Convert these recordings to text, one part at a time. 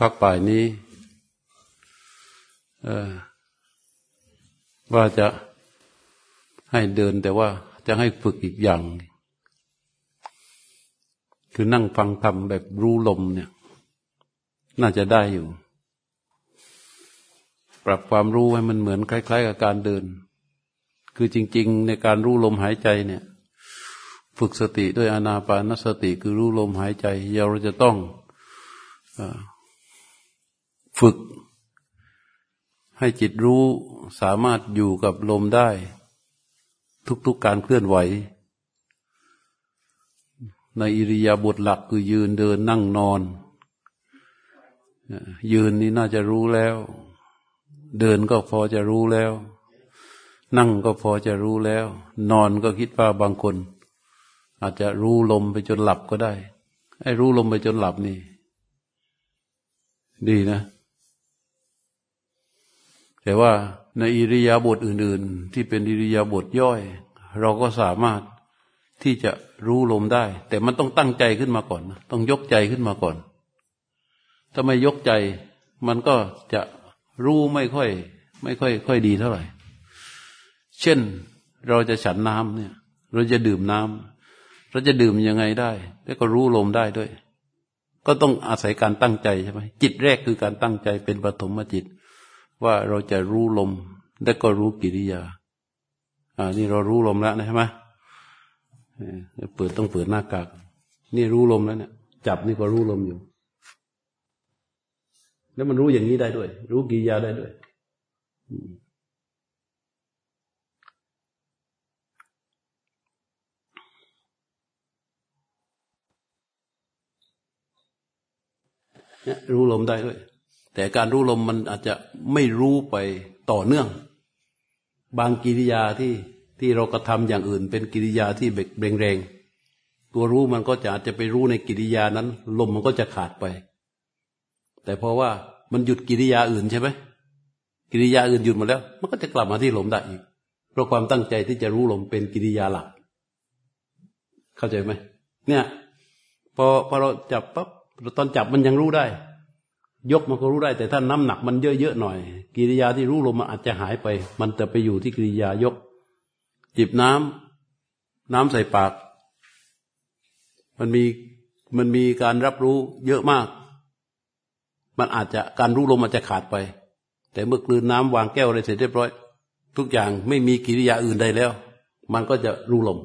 พักป่ายนี้ว่าจะให้เดินแต่ว่าจะให้ฝึกอีกอย่าง คือนั่งฟังธรรมแบบรู้ลมเนี่ย น่าจะได้อยู่ ปรับความรู้ให้มันเหมือนคล้าย ๆ กับการเดิน คือจริง ๆ ในการรู้ลมหายใจเนี่ย ฝึกสติด้วยอนาปานสติคือรู้ลมหายใจเราจะต้อง ฝึก ให้จิตรู้สามารถอยู่กับลมได้ ทุกๆการเคลื่อนไหว ในอิริยาบถหลักคือยืนเดินนั่งนอน ยืนนี่น่าจะรู้แล้ว เดินก็พอจะรู้แล้ว นั่งก็พอจะรู้แล้ว นอนก็คิดว่าบางคน อาจจะรู้ลมไปจนหลับก็ได้ไอ้รู้ลมไปจนหลับนี่ ดีนะ แต่ว่าในอิริยาบถอื่น ๆ ที่เป็นอิริยาบถย่อย เราก็สามารถที่จะรู้ลมได้ แต่มันต้องตั้งใจขึ้นมาก่อนต้องยกใจขึ้นมาก่อน ถ้าไม่ยกใจ มันก็จะรู้ไม่ค่อย ไม่ค่อย ค่อยดีเท่าไหร่ เช่นเราจะฉันน้ำเนี่ย เราจะดื่มน้ำเราจะดื่มยังไงได้ แล้วก็รู้ลมได้ด้วย ก็ต้องอาศัยการตั้งใจใช่ไหมจิตแรกคือการตั้งใจเป็นปฐมจิต ว่าเราจะรู้ลม และก็รู้กิริยา อ่า นี่เรารู้ลมแล้วนะใช่ไหมเปิดต้องเปิดหน้ากาก นี่รู้ลมแล้วเนี่ยจับนี่ก็รู้ลมอยู่ แล้วมันรู้อย่างนี้ได้ด้วย รู้กิริยาได้ด้วยรู้ลมได้ด้วย แต่การรู้ลมมันอาจจะไม่รู้ไปต่อเนื่อง บางกิริยาที่ที่เรากระทำอย่างอื่น เป็นกิริยาที่เบงแรงตัวรู้มันก็จะอาจจะไปรู้ในกิริยานั้น ลมมันก็จะขาดไป แต่เพราะว่ามันหยุดกิริยาอื่นใช่ไหมกิริยาอื่นหยุดหมดแล้ว มันก็จะกลับมาที่ลมได้อีก เพราะความตั้งใจที่จะรู้ลมเป็นกิริยาหลัก เข้าใจไหมเนี่ย พอพอเราจับปั๊บตอนจับมันยังรู้ได้ ยกมันก็รู้ได้ แต่ถ้าน้ำหนักมันเยอะๆหน่อย กิริยาที่รู้ลมมันอาจจะหายไป มันจะไปอยู่ที่กิริยายก จิบน้ำน้ำใส่ปาก มันมีมันมีการรับรู้เยอะมาก มันอาจจะการรู้ลมอาจจะขาดไป แต่เมื่อกลืนน้ำวางแก้วอะไรเสร็จเรียบร้อย ทุกอย่างไม่มีกิริยาอื่นใดแล้ว มันก็จะรู้ลม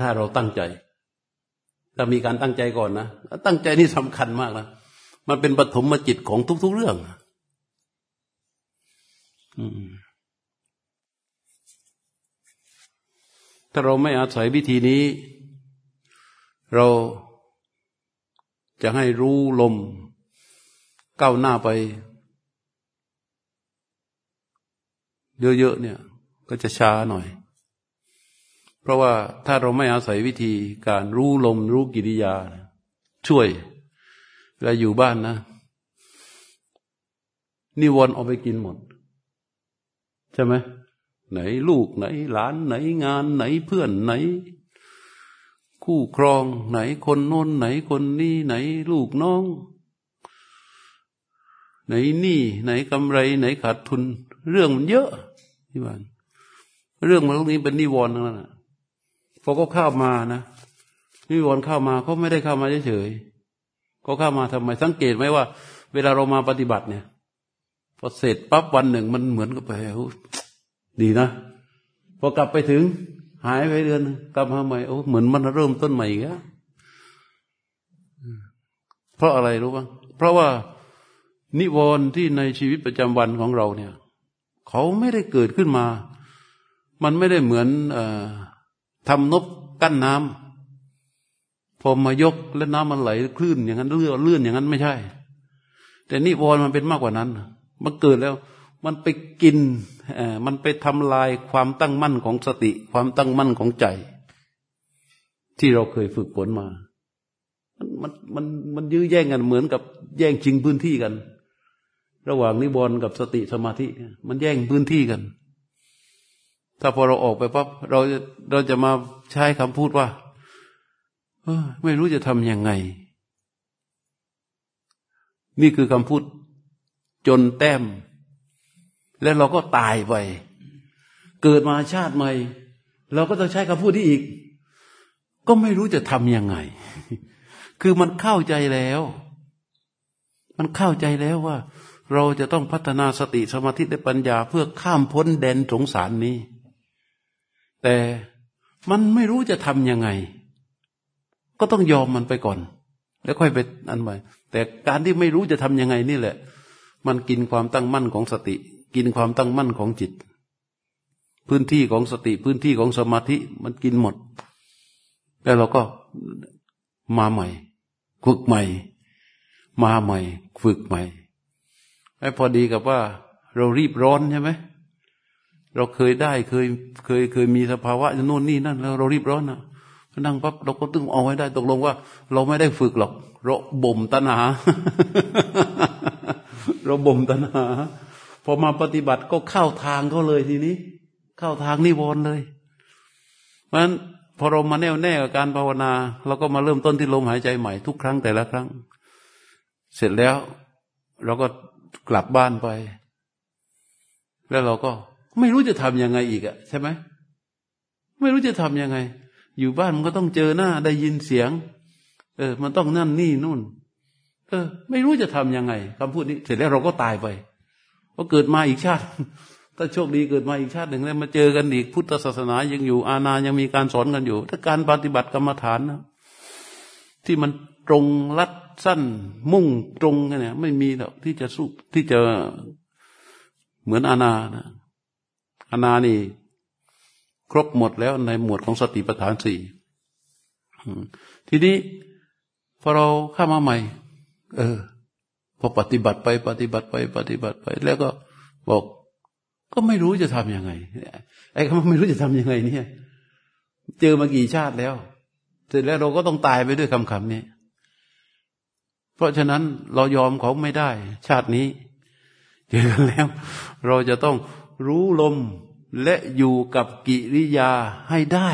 ถ้าเราตั้งใจถ้ามีการตั้งใจก่อนนะตั้งใจนี่สำคัญมากนะ มันเป็นปฐมจิตของทุก ๆ เรื่องถ้าเราไม่อาศัยวิธีนี้ เราจะให้รู้ลมก้าวหน้าไป เยอะ ๆ เนี่ย ก็จะช้าหน่อย เพราะว่าถ้าเราไม่อาศัยวิธีการรู้ลมรู้กิริยา ช่วย เวลาอยู่บ้านนะนิวรณ์เอาไปกินหมด ใช่ไหมไหนลูกไหน หลานไหนงานไหนเพื่อนไหน คู่ครอง ไหนคนโน้นไหนคนนี้ไหนลูกน้อง ไหนหนี่ไหนกำไร ไหนขาดทุน เรื่องมันเยอะที่บ้านเรื่องมันตรงนี้เป็นนิวรณ์นั่นแหละพอก็เข้ามานะนิวรณ์เข้ามาเขาไม่ได้เข้ามาเฉย ก็เข้ามาทำไมสังเกตไหมว่า เวลาเรามาปฏิบัติเนี่ยพอเสร็จปั๊บวันหนึ่งมันเหมือนกับไปดีนะพอกลับไปถึง หายไปเดือนกลับมาใหม่โอ้เหมือนมันเริ่มต้นใหม่อีกแล้วเพราะอะไรรู้ป่ะเพราะว่านิวรณ์ที่ในชีวิตประจำวันของเราเนี่ย เขาไม่ได้เกิดขึ้นมา มันไม่ได้เหมือนอทำนบกั้นน้ำ พอมายกแล้วน้ำมันไหลคลื่นอย่างนั้นเลื่อนเลื่อนอย่างนั้นไม่ใช่ แต่นิวรณ์มันเป็นมากกว่านั้น มันเกิดแล้ว มันไปกินมันไปทำลายความตั้งมั่นของสติ ความตั้งมั่นของใจ ที่เราเคยฝึกฝนมา มันมันมันยื้อแย่งกันเหมือนกับแย่งชิงพื้นที่กัน ระหว่างนิวรณ์กับสติสมาธิ มันแย่งพื้นที่กัน ถ้าพอเราออกไปปั๊บเราเราจะมาใช้คำพูดว่า ไม่รู้จะทำยังไง นี่คือคำพูดจนแต้ม แล้วเราก็ตายไป เกิดมาชาติใหม่ เราก็ต้องใช้คำพูดที่อีก ก็ไม่รู้จะทำยังไง คือมันเข้าใจแล้ว มันเข้าใจแล้วว่า เราจะต้องพัฒนาสติสมาธิและปัญญา เพื่อข้ามพ้นแดนสงสารนี้ แต่มันไม่รู้จะทำยังไง ก็ต้องยอมมันไปก่อน แล้วค่อยไปอันใหม่แต่การที่ไม่รู้จะทำยังไงนี่แหละ มันกินความตั้งมั่นของสติ กินความตั้งมั่นของจิต พื้นที่ของสติพื้นที่ของสมาธิมันกินหมด แล้วเราก็มาใหม่ ฝึกใหม่ มาใหม่ ฝึกใหม่ไอ้พอดีกับว่า เรารีบร้อนใช่ไหมเราเคยได้เคยเคยเคยมีสภาวะโน่นนี่นั่นแล้วเรารีบร้อนนะ นั่งปั๊บเราก็ต้องเอาไว้ได้ ตกลงว่า เราไม่ได้ฝึกหรอก เราบ่มตัณหา เราบ่มตัณหา พอมาปฏิบัติก็เข้าทางเขาเลยทีนี้ เข้าทางนิวรณ์เลย เพราะฉะนั้นพอเรามาแน่วแน่กับการภาวนา เราก็มาเริ่มต้นที่ลมหายใจใหม่ทุกครั้งแต่ละครั้ง เสร็จแล้ว เราก็กลับบ้านไป แล้วเราก็ไม่รู้จะทำยังไงอีกอะใช่ไหมไม่รู้จะทำยังไง อยู่บ้านมันก็ต้องเจอหน้าได้ยินเสียง เออ มันต้องนั่นนี่นู่น เออ ไม่รู้จะทํำยังไงคำพูดนี้ เสร็จแล้วเราก็ตายไปพอเกิดมาอีกชาติ ถ้าโชคดีเกิดมาอีกชาติหนึ่งแล้วมาเจอกันอีกพุทธศาสนายังอยู่อาณายังมีการสอนกันอยู่ ถ้าการปฏิบัติกรรมฐานนะที่มันตรงรัดสั้น มุ่งตรงกันเนี่ย ไม่มีหรอกที่จะสู้ที่จะเหมือนอาณานะอาณานี่ ครบหมดแล้วในหมวดของสติปัฏฐานสี่ทีนี้พอเราเข้ามาใหม่ เออ พอปฏิบัติไปปฏิบัติไป ปฏิบัติไป แล้วก็บอก ก็ไม่รู้จะทำยังไงไอ้คำว่าไม่รู้จะทำยังไง เนี่ย เจอมากี่ชาติแล้ว เสร็จแล้วเราก็ต้องตายไปด้วยคำคำนี้ เพราะฉะนั้นเรายอมเขาไม่ได้ ชาตินี้เจอแล้ว เราจะต้องรู้ลม และอยู่กับกิริยาให้ได้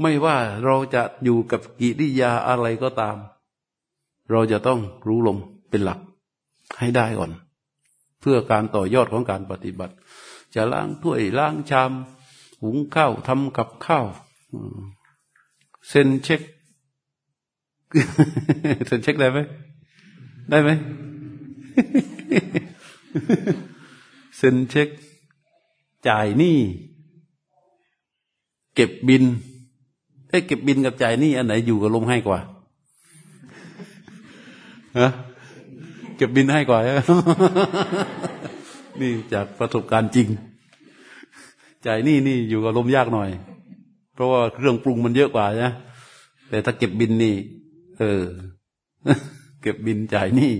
ไม่ว่าเราจะอยู่กับกิริยาอะไรก็ตาม เราจะต้องรู้ลมเป็นหลักให้ได้ก่อน เพื่อการต่อยอดของการปฏิบัติ จะล้างถ้วยล้างชามหุงข้าวทำกับข้าวเซ็นเช็คเซ็นเช็คได้ไหมได้ไหมเซ็นเช็ค จ่ายหนี้เก็บบินให้เก็บบินกับจ่ายหนี้อันไหนอยู่กับลมให้กว่าฮะเก็บบินให้กว่านี่จากประสบการณ์จริง จ่ายหนี้นี่อยู่กับลมยากหน่อย เพราะว่าเครื่องปรุงมันเยอะกว่านะแต่ถ้าเก็บบินนี่ เออ เก็บบินจ่ายหนี้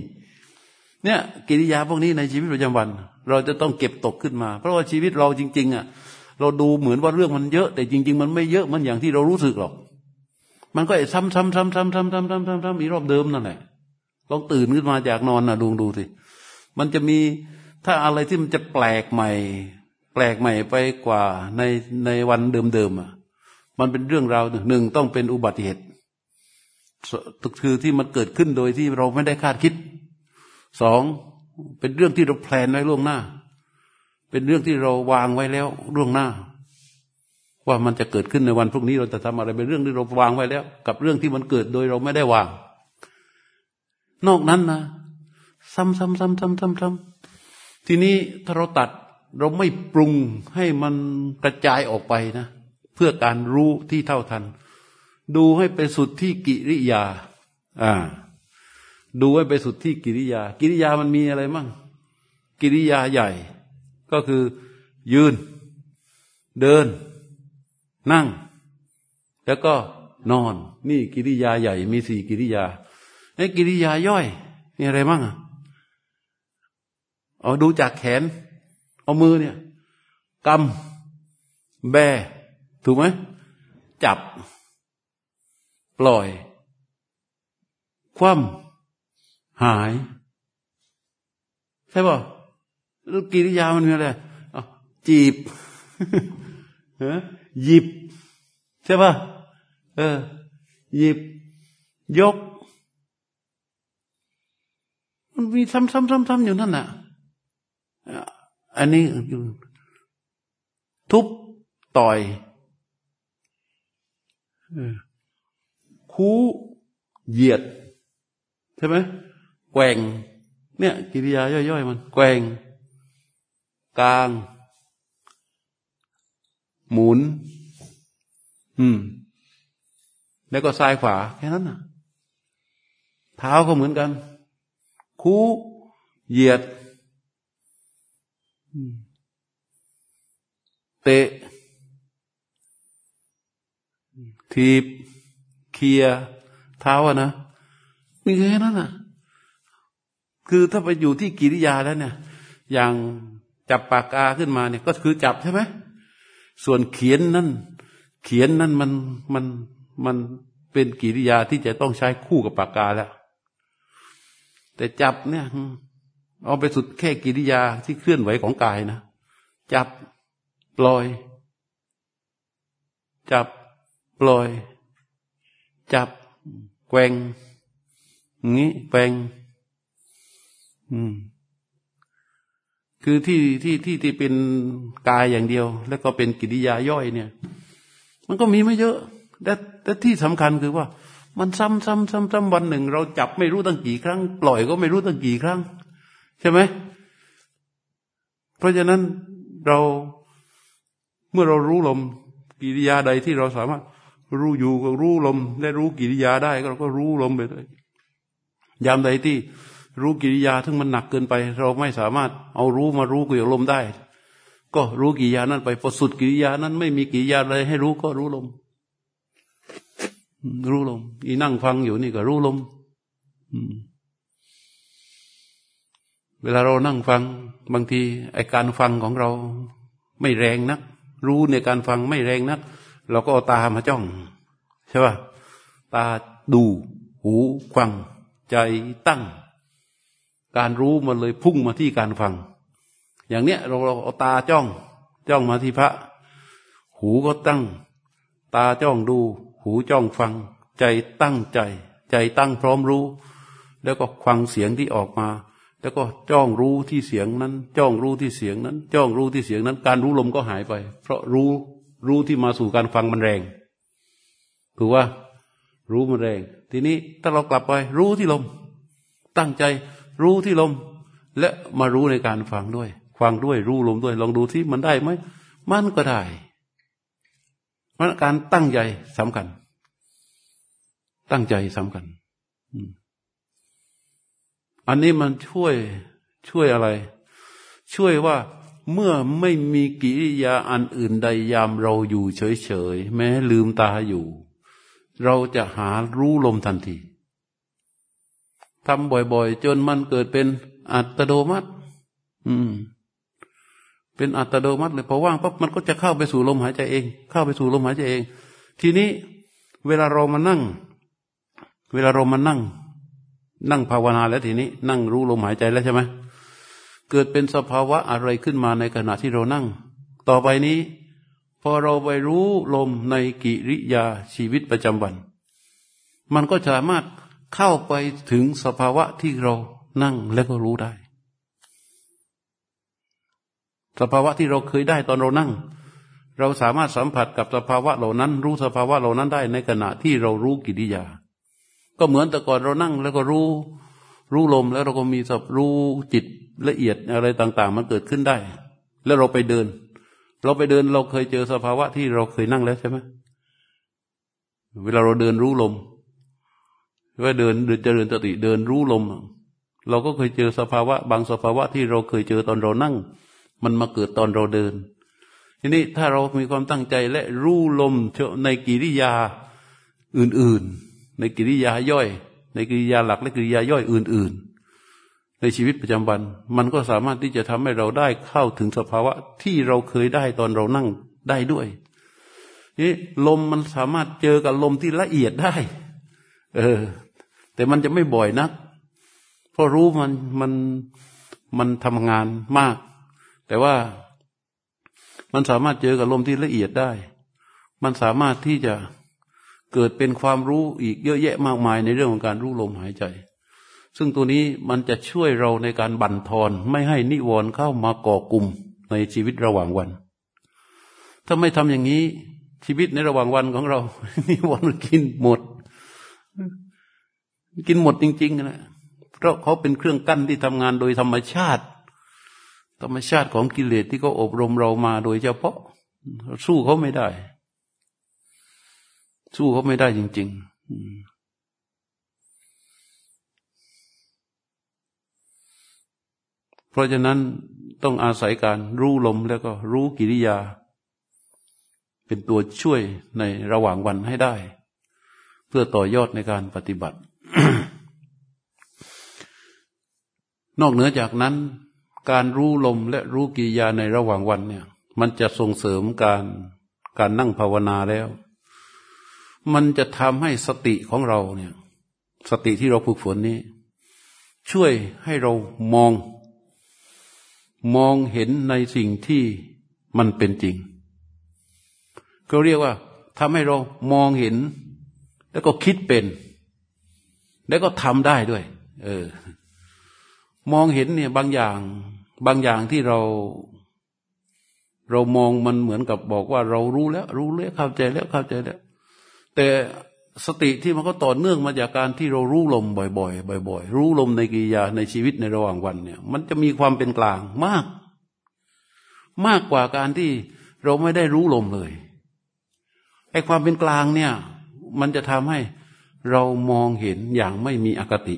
เนี่ยกิริยาพวกนี้ในชีวิตประจำวัน เราจะต้องเก็บตกขึ้นมา เพราะว่าชีวิตเราจริง ๆ อะ เราดูเหมือนว่าเรื่องมันเยอะ แต่จริง ๆ มันไม่เยอะมันอย่างที่เรารู้สึกหรอก มันก็ซ้ำซ้ำซ้ำซ้ำซ้ำซ้ำซ้ำซ้ำซ้ำอีรอบเดิมนั่นแหละลองตื่นขึ้นมาจากนอนนะดูดูสิมันจะมีถ้าอะไรที่มันจะแปลกใหม่ แปลกใหม่ไปกว่าในในวันเดิมๆอะ มันเป็นเรื่องราวหนึ่งต้องเป็นอุบัติเหตุคือที่มันเกิดขึ้นโดยที่เราไม่ได้คาดคิด สองเป็นเรื่องที่เราแพลนไว้ล่วงหน้า เป็นเรื่องที่เราวางไว้แล้วล่วงหน้า ว่ามันจะเกิดขึ้นในวันพรุ่งนี้เราจะทำอะไรเป็นเรื่องที่เราวางไว้แล้ว กับเรื่องที่มันเกิดโดยเราไม่ได้วาง นอกนั้นนะซ้ำซ้ำซ้ำซ้ำซ้ำซ้ำทีนี้ถ้าเราตัดเราไม่ปรุงให้มันกระจายออกไปนะ เพื่อการรู้ที่เท่าทัน ดูให้ไปสุดที่กิริยา อ่า ดูไว้ไปสุดที่กิริยา กิริยามันมีอะไรมั่ง กิริยาใหญ่ ก็คือ ยืน เดิน นั่ง แล้วก็นอน นี่กิริยาใหญ่ มีสี่กิริยาไอ้กิริยาย่อยมีอะไรมั่งอะเอาดูจากแขน เอามือเนี่ยกำแบ ถูกไหมจับ ปล่อย คว่ำ หาย ใช่ป่ะแล้วกิริยามันมีอะไรจีบหยิบ ใช่ป่ะเออ หยิบ ยก มันมีซ้ำๆๆๆอยู่นั่นน่ะอันนี้ทุบต่อยคูเหยียด ใช่ไหม แกว่ง เนี่ย กิริยาย่อยๆมัน แกว่ง กลาง หมุน อืม แล้วก็ซ้ายขวาแค่นั้นน่ะ เท้าก็เหมือนกัน คูเหยียดเตะทีบเคลียเท้าอะนะ มีแค่นั้นอะ คือถ้าไปอยู่ที่กิริยาแล้วเนี่ย อย่างจับปากกาขึ้นมาเนี่ย ก็คือจับใช่ไหมส่วนเขียนนั่น เขียนนั่นมันมันมันเป็นกิริยาที่จะต้องใช้คู่กับปากกาแล้ว แต่จับเนี่ย เอาไปสุดแค่กิริยาที่เคลื่อนไหวของกายนะ จับปล่อย จับปล่อย จับแกว่งงี้แกว่ง อืม คือที่ที่ที่ที่เป็นกายอย่างเดียว แล้วก็เป็นกิริยาย่อยเนี่ย มันก็มีไม่เยอะ แต่แต่ที่สำคัญคือว่า มันซ้ำซ้ำซ้ำซ้ำวันหนึ่ง เราจับไม่รู้ตั้งกี่ครั้ง ปล่อยก็ไม่รู้ตั้งกี่ครั้ง ใช่ไหม เพราะฉะนั้นเราเมื่อเรารู้ลมกิริยาใดที่เราสามารถรู้อยู่ก็รู้ลม และรู้กิริยาได้เราก็รู้ลมไปเลย ยามใดที่ รู้กิริยาทั้งมันหนักเกินไป เราไม่สามารถเอารู้มารู้เกี่ยวลมได้ ก็รู้กิริยานั้นไปพอสุดกิริยานั้น ไม่มีกิริยาอะไรให้รู้ก็รู้ลม รู้ลม อีนั่งฟังอยู่นี่ก็รู้ลมเวลาเรานั่งฟัง บางทีไอการฟังของเราไม่แรงนัก รู้ในการฟังไม่แรงนัก เราก็เอาตามาจ้อง ใช่ป่ะตาดู หูฟัง ใจตั้ง การรู้มันเลยพุ่งมาที่การฟัง อย่างเนี้ยเราเราเอาตาจ้อง จ้องมาที่พระ หูก็ตั้ง ตาจ้องดู หูจ้องฟัง ใจตั้งใจ ใจตั้งพร้อมรู้ แล้วก็ฟังเสียงที่ออกมา แล้วก็จ้องรู้ที่เสียงนั้น จ้องรู้ที่เสียงนั้น จ้องรู้ที่เสียงนั้น การรู้ลมก็หายไป เพราะรู้รู้ที่มาสู่การฟังมันแรงถูกว่ารู้มันแรง ทีนี้ถ้าเรากลับไปรู้ที่ลม ตั้งใจ รู้ที่ลม และมารู้ในการฟังด้วย ฟังด้วยรู้ลมด้วย ลองดูที่มันได้ไหมมันก็ได้มันการตั้งใจสำคัญ ตั้งใจสำคัญอันนี้มันช่วยช่วยอะไร ช่วยว่าเมื่อไม่มีกิริยาอันอื่นใดยามเราอยู่เฉยๆ แม้ลืมตาอยู่ เราจะหารู้ลมทันที ทำบ่อยๆ จนมันเกิดเป็นอัตโนมัติ อืม เป็นอัตโนมัติเลยพอว่างปั๊บมันก็จะเข้าไปสู่ลมหายใจเอง เข้าไปสู่ลมหายใจเอง ทีนี้เวลาเรามานั่ง เวลาเรามานั่ง นั่งภาวนาแล้วทีนี้ นั่งรู้ลมหายใจแล้วใช่ไหมเกิดเป็นสภาวะอะไรขึ้นมาในขณะที่เรานั่ง ต่อไปนี้ พอเราไปรู้ลมในกิริยาชีวิตประจำวัน มันก็สามารถ เข้าไปถึงสภาวะที่เรานั่งแล้วก็รู้ได้ สภาวะที่เราเคยได้ตอนเรานั่ง เราสามารถสัมผัสกับสภาวะเหล่านั้น รู้สภาวะเหล่านั้นได้ในขณะที่เรารู้กิริยา ก็เหมือนแต่ก่อนเรานั่งแล้วก็รู้ รู้ลมแล้วเราก็มีสับรู้จิตละเอียดอะไรต่าง ๆ มันเกิดขึ้นได้ แล้วเราไปเดิน เราไปเดินเราเคยเจอสภาวะที่เราเคยนั่งแล้วใช่ไหมเวลาเราเดินรู้ลม ว่าเดินเดินเจริญสติเดินรู้ลม เราก็เคยเจอสภาวะ บางสภาวะที่เราเคยเจอตอนเรานั่ง มันมาเกิดตอนเราเดิน ทีนี้ถ้าเรามีความตั้งใจและรู้ลมในกิริยาอื่น ๆ ในกิริยาย่อย ในกิริยาหลักและกิริยาย่อยอื่น ๆ ในชีวิตประจำวัน มันก็สามารถที่จะทำให้เราได้เข้าถึงสภาวะที่เราเคยได้ตอนเรานั่งได้ด้วยนี่ลมมันสามารถเจอกับลมที่ละเอียดได้ เออ แต่มันจะไม่บ่อยนัก เพราะรู้มันมันมันทำงานมาก แต่ว่ามันสามารถเจอกับลมที่ละเอียดได้ มันสามารถที่จะเกิดเป็นความรู้อีกเยอะแยะมากมายในเรื่องของการรู้ลมหายใจ ซึ่งตัวนี้มันจะช่วยเราในการบั่นทอนไม่ให้นิวรณ์เข้ามาก่อกลุ่มในชีวิตระหว่างวัน ถ้าไม่ทำอย่างนี้ชีวิตในระหว่างวันของเรา นิวรณ์กินหมด กินหมดจริงๆนะเพราะเขาเป็นเครื่องกั้นที่ทำงานโดยธรรมชาติ ธรรมชาติของกิเลสที่เขาอบรมเรามาโดยเฉพาะ สู้เขาไม่ได้ สู้เขาไม่ได้จริงๆเพราะฉะนั้นต้องอาศัยการรู้ลมแล้วก็รู้กิริยา เป็นตัวช่วยในระหว่างวันให้ได้ เพื่อต่อยอดในการปฏิบัติ นอกเหนือจากนั้น การรู้ลมและรู้กิริยาในระหว่างวันเนี่ย มันจะส่งเสริมการการนั่งภาวนาแล้ว มันจะทำให้สติของเราเนี่ย สติที่เราฝึกฝนนี้ ช่วยให้เรามอง มองเห็นในสิ่งที่มันเป็นจริงเขาเรียกว่าทำให้เรามองเห็น แล้วก็คิดเป็น แล้วก็ทำได้ด้วย เออ มองเห็นเนี่ยบางอย่าง บางอย่างที่เรา เรามองมันเหมือนกับบอกว่า เรารู้แล้ว รู้แล้วเข้าใจแล้วเข้าใจแล้วแต่สติที่มันก็ต่อเนื่องมาจากการที่เรารู้ลมบ่อยๆบ่อย ๆ รู้ลมในกิริยาในชีวิตในระหว่างวันเนี่ย มันจะมีความเป็นกลางมาก มากกว่าการที่เราไม่ได้รู้ลมเลยไอ้ความเป็นกลางเนี่ย มันจะทำให้เรามองเห็นอย่างไม่มีอคติ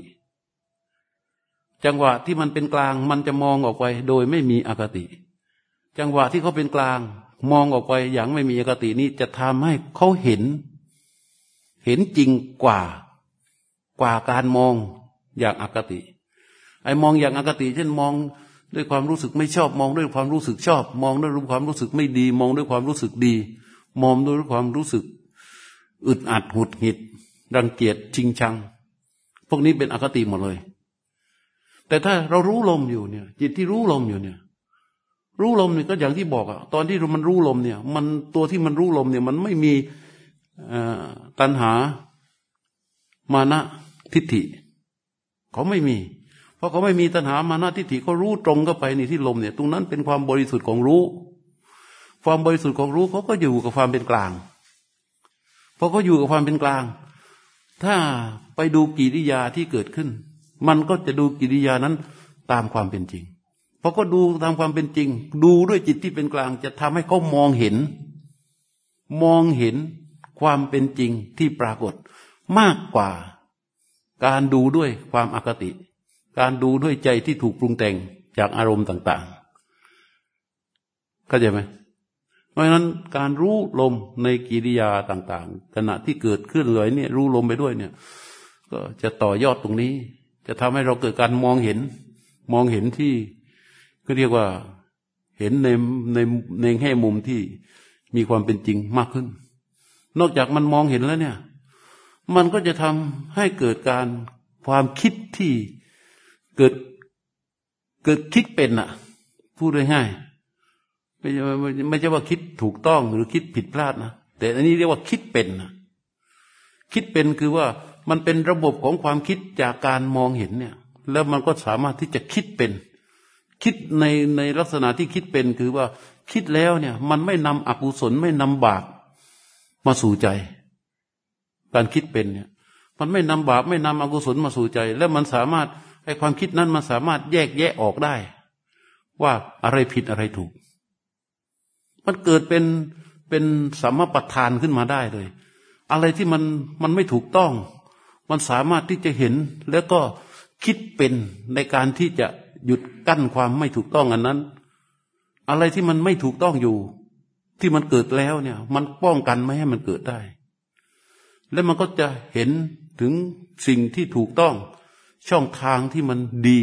จังหวะที่มันเป็นกลางมันจะมองออกไปโดยไม่มีอคติ จังหวะที่เขาเป็นกลาง มองออกไปอย่างไม่มีอคตินี้จะทำให้เขาเห็น เห็นจริงกว่ากว่าการมองอย่างอคติ ไอ้มองอย่างอคติ เช่นมองด้วยความรู้สึกไม่ชอบ มองด้วยความรู้สึกชอบ มองด้วยความรู้สึกไม่ดี มองด้วยความรู้สึกดี มองด้วยความรู้สึก อึดอัดหุดหิด รังเกียจชิงชัง พวกนี้เป็นอคติหมดเลย แต่ถ้าเรารู้ลมอยู่เนี่ย จิตที่รู้ลมอยู่เนี่ย รู้ลมเนี่ยก็อย่างที่บอกอะตอนที่มันรู้ลมเนี่ย มันตัวที่มันรู้ลมเนี่ย มันไม่มีตัณหามานะทิฏฐิเขาไม่มี เพราะเขาไม่มีตัณหามานะทิฏฐิเขารู้ตรงเข้าไปในที่ลมเนี่ย ตรงนั้นเป็นความบริสุทธิ์ของรู้ ความบริสุทธิ์ของรู้เขาก็อยู่กับความเป็นกลางพอเขาอยู่กับความเป็นกลาง ถ้าไปดูกิริยาที่เกิดขึ้น มันก็จะดูกิริยานั้นตามความเป็นจริงพอก็ดูตามความเป็นจริง ดูด้วยจิตที่เป็นกลางจะทำให้เขามองเห็น มองเห็นความเป็นจริงที่ปรากฏ มากกว่าการดูด้วยความอคติ การดูด้วยใจที่ถูกปรุงแต่งจากอารมณ์ต่าง ๆ เข้าใจไหมเพราะฉะนั้นการรู้ลมในกิริยาต่าง ๆ ขณะที่เกิดขึ้นเลยเนี่ยรู้ลมไปด้วยเนี่ย ก็จะต่อยอดตรงนี้ จะทำให้เราเกิดการมองเห็น มองเห็นที่ก็เรียกว่าเห็นในในในแง่มุมที่มีความเป็นจริงมากขึ้น นอกจากมันมองเห็นแล้วเนี่ย มันก็จะทำให้เกิดการความคิดที่เกิดเกิดคิดเป็นอะพูดง่ายๆไม่ใช่ไม่ใช่ว่าคิดถูกต้องหรือคิดผิดพลาดนะแต่อันนี้เรียกว่าคิดเป็นนะคิดเป็นคือว่า มันเป็นระบบของความคิดจากการมองเห็นเนี่ย แล้วมันก็สามารถที่จะคิดเป็น คิดในในลักษณะที่คิดเป็นคือว่าคิดแล้วเนี่ย มันไม่นำอกุศลไม่นำบาปมาสู่ใจ การคิดเป็นเนี่ย มันไม่นำบาปไม่นำอกุศลมาสู่ใจ แล้วมันสามารถไอ้ความคิดนั้นมันสามารถแยกแยะออกได้ ว่าอะไรผิดอะไรถูก มันเกิดเป็นเป็นสัมมาประธานขึ้นมาได้เลย อะไรที่มันมันไม่ถูกต้อง มันสามารถที่จะเห็นแล้วก็คิดเป็นในการที่จะหยุดกั้นความไม่ถูกต้องอันนั้น อะไรที่มันไม่ถูกต้องอยู่ ที่มันเกิดแล้วเนี่ย มันป้องกันไม่ให้มันเกิดได้ แล้วมันก็จะเห็นถึงสิ่งที่ถูกต้อง ช่องทางที่มันดี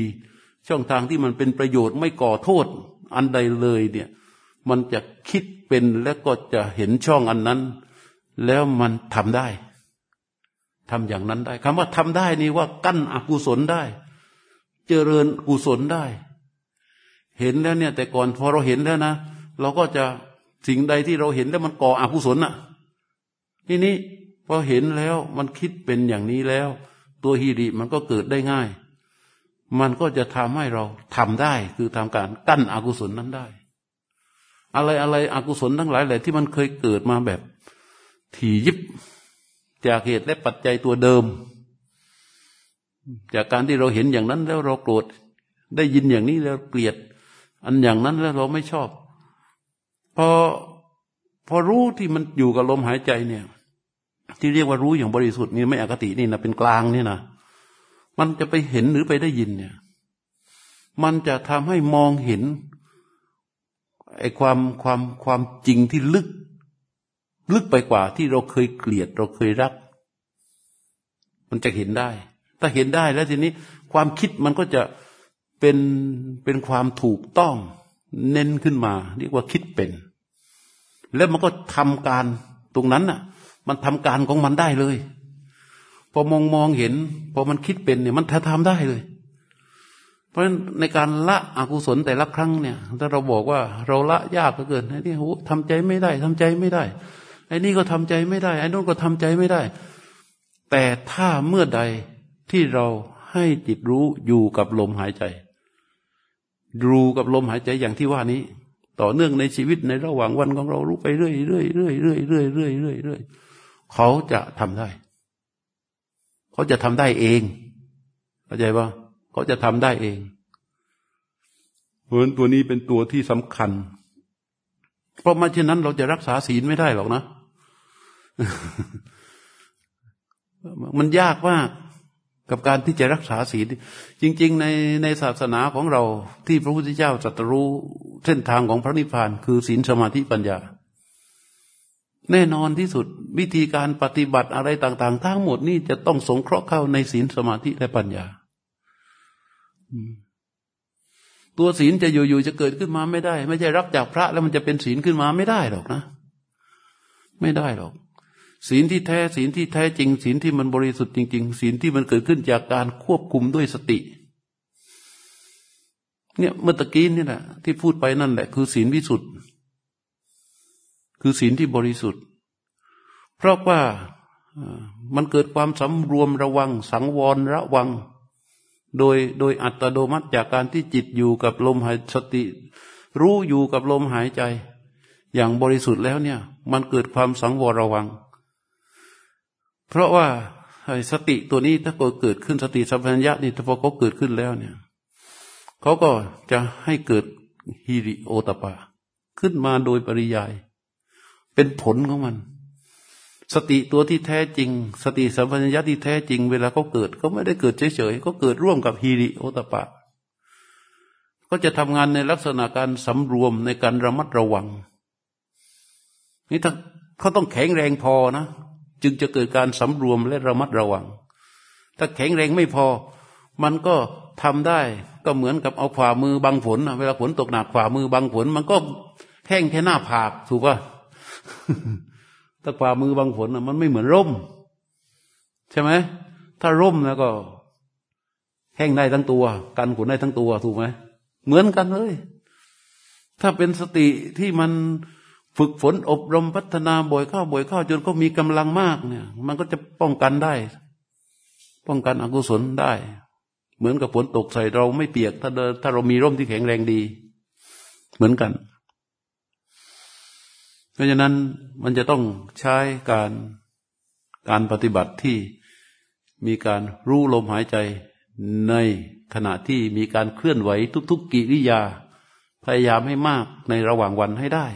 ช่องทางที่มันเป็นประโยชน์ไม่ก่อโทษอันใดเลยเนี่ย มันจะคิดเป็นและก็จะเห็นช่องอันนั้น แล้วมันทำได้ ทำอย่างนั้นได้คำว่าทำได้นี่ว่ากั้นอกุศลได้ เจริญกุศลได้ เห็นแล้วเนี่ย แต่ก่อนพอเราเห็นแล้วนะเราก็จะสิ่งใดที่เราเห็นแล้วมันก่ออกุศลน่ะ ทีนี้พอเห็นแล้วมันคิดเป็นอย่างนี้แล้ว ตัวฮีริมันก็เกิดได้ง่าย มันก็จะทำให้เราทำได้ คือทำการกั้นอกุศลนั้นได้ อะไรอะไรอกุศลทั้งหลายแหละที่มันเคยเกิดมาแบบถี่ยิบ จากเหตุและปัจจัยตัวเดิม จากการที่เราเห็นอย่างนั้นแล้วเราโกรธได้ยินอย่างนี้แล้วเกลียด อันอย่างนั้นแล้วเราไม่ชอบ พอพอรู้ที่มันอยู่กับลมหายใจเนี่ย ที่เรียกว่ารู้อย่างบริสุทธิ์นี่ไม่อคตินี่นะเป็นกลางนี่นะมันจะไปเห็นหรือไปได้ยินเนี่ย มันจะทำให้มองเห็นไอ้ความความความจริงที่ลึก ลึกไปกว่าที่เราเคยเกลียดเราเคยรัก มันจะเห็นได้ ถ้าเห็นได้แล้วทีนี้ความคิดมันก็จะเป็นเป็นความถูกต้องเน้นขึ้นมา เรียกว่าคิดเป็น แล้วมันก็ทำการตรงนั้นน่ะ มันทำการของมันได้เลย พอมองมองเห็น พอมันคิดเป็นเนี่ย มันทำได้เลยเพราะฉะนั้นในการละอกุศลแต่ละครั้งเนี่ย ถ้าเราบอกว่าเราละยากเกินนี่โหทำใจไม่ได้ทำใจไม่ได้ ไอ้นี่ก็ทำใจไม่ได้ไอ้นู้นก็ทำใจไม่ได้ แต่ถ้าเมื่อใดที่เราให้จิตรู้อยู่กับลมหายใจดูกับลมหายใจอย่างที่ว่านี้ ต่อเนื่องในชีวิตในระหว่างวันของเรารู้ไปเรื่อยเรื่อยเรื่อยเรื่อยเรื่อยเรื่อยเรื่อยเขาจะทำได้ เขาจะทำได้เองเข้าใจปะเขาจะทำได้เองเพราะตัวนี้เป็นตัวที่สำคัญ เพราะมาเช่นนั้นเราจะรักษาศีลไม่ได้หรอกนะ มันยากมากกับการที่จะรักษาศีล จริง ๆ ในในศาสนาของเราที่พระพุทธเจ้าตรัสรู้เส้นทางของพระนิพพาน คือศีลสมาธิปัญญา แน่นอนที่สุดวิธีการปฏิบัติอะไรต่าง ๆ ทั้งหมดนี่จะต้องสงเคราะห์เข้าในศีลสมาธิและปัญญา ตัวศีลจะอยู่ๆจะเกิดขึ้นมาไม่ได้ ไม่ใช่รับจากพระแล้วมันจะเป็นศีลขึ้นมาไม่ได้หรอกนะ ไม่ได้หรอก ศีลที่แท้ศีลที่แท้จริง ศีลที่มันบริสุทธิ์จริง ๆ ศีลที่มันเกิดขึ้นจากการควบคุมด้วยสติ เนี่ยเมื่อตะกี้นี่แหละที่พูดไปนั่นแหละ คือศีลวิสุทธิ์คือศีลที่บริสุทธิ์ เพราะว่ามันเกิดความสำรวมระวัง สังวรระวัง โดยโดยอัตโนมัติจากการที่จิตอยู่กับลมหายสติ รู้อยู่กับลมหายใจ อย่างบริสุทธิ์แล้วเนี่ย มันเกิดความสังวรระวัง เพราะว่าสติตัวนี้ถ้าเกิดขึ้นสติสัมปชัญญะนี่ถ้าพอเขาเกิดขึ้นแล้วเนี่ยเขาก็จะให้เกิดฮิริโอตปา ขึ้นมาโดยปริยาย เป็นผลของมัน สติตัวที่แท้จริง สติสัมปชัญญะที่แท้จริง เวลาเขาเกิดเขาไม่ได้เกิดเฉยๆเขาเกิดร่วมกับฮีริโอตปะ ก็จะทำงานในลักษณะการสำรวมในการระมัดระวัง นี่ถ้าเขาต้องแข็งแรงพอนะ จึงจะเกิดการสำรวมและระมัดระวัง ถ้าแข็งแรงไม่พอ มันก็ทำได้ก็เหมือนกับเอาขวามือบังฝนเวลาฝนตกหนักขวามือบังฝน มันก็แห้งแค่หน้าผากถูกป่ะ ถ้าฝ่ามือบางฝนมันไม่เหมือนร่ม ใช่ไหมถ้าร่มแล้วก็ แห้งได้ทั้งตัวกันฝนได้ทั้งตัวถูกไหมเหมือนกันเลย ถ้าเป็นสติที่มันฝึกฝนอบรมพัฒนาบ่อยเข้าบ่อยเข้าจนก็มีกำลังมากเนี่ย มันก็จะป้องกันได้ ป้องกันอกุศลได้ เหมือนกับฝนตกใส่เราไม่เปียก ถ้าถ้าเรามีร่มที่แข็งแรงดี เหมือนกัน เพราะฉะนั้นมันจะต้องใช้การการปฏิบัติที่มีการรู้ลมหายใจในขณะที่มีการเคลื่อนไหวทุก ๆกิริยา พยายามให้มากในระหว่างวันให้ได้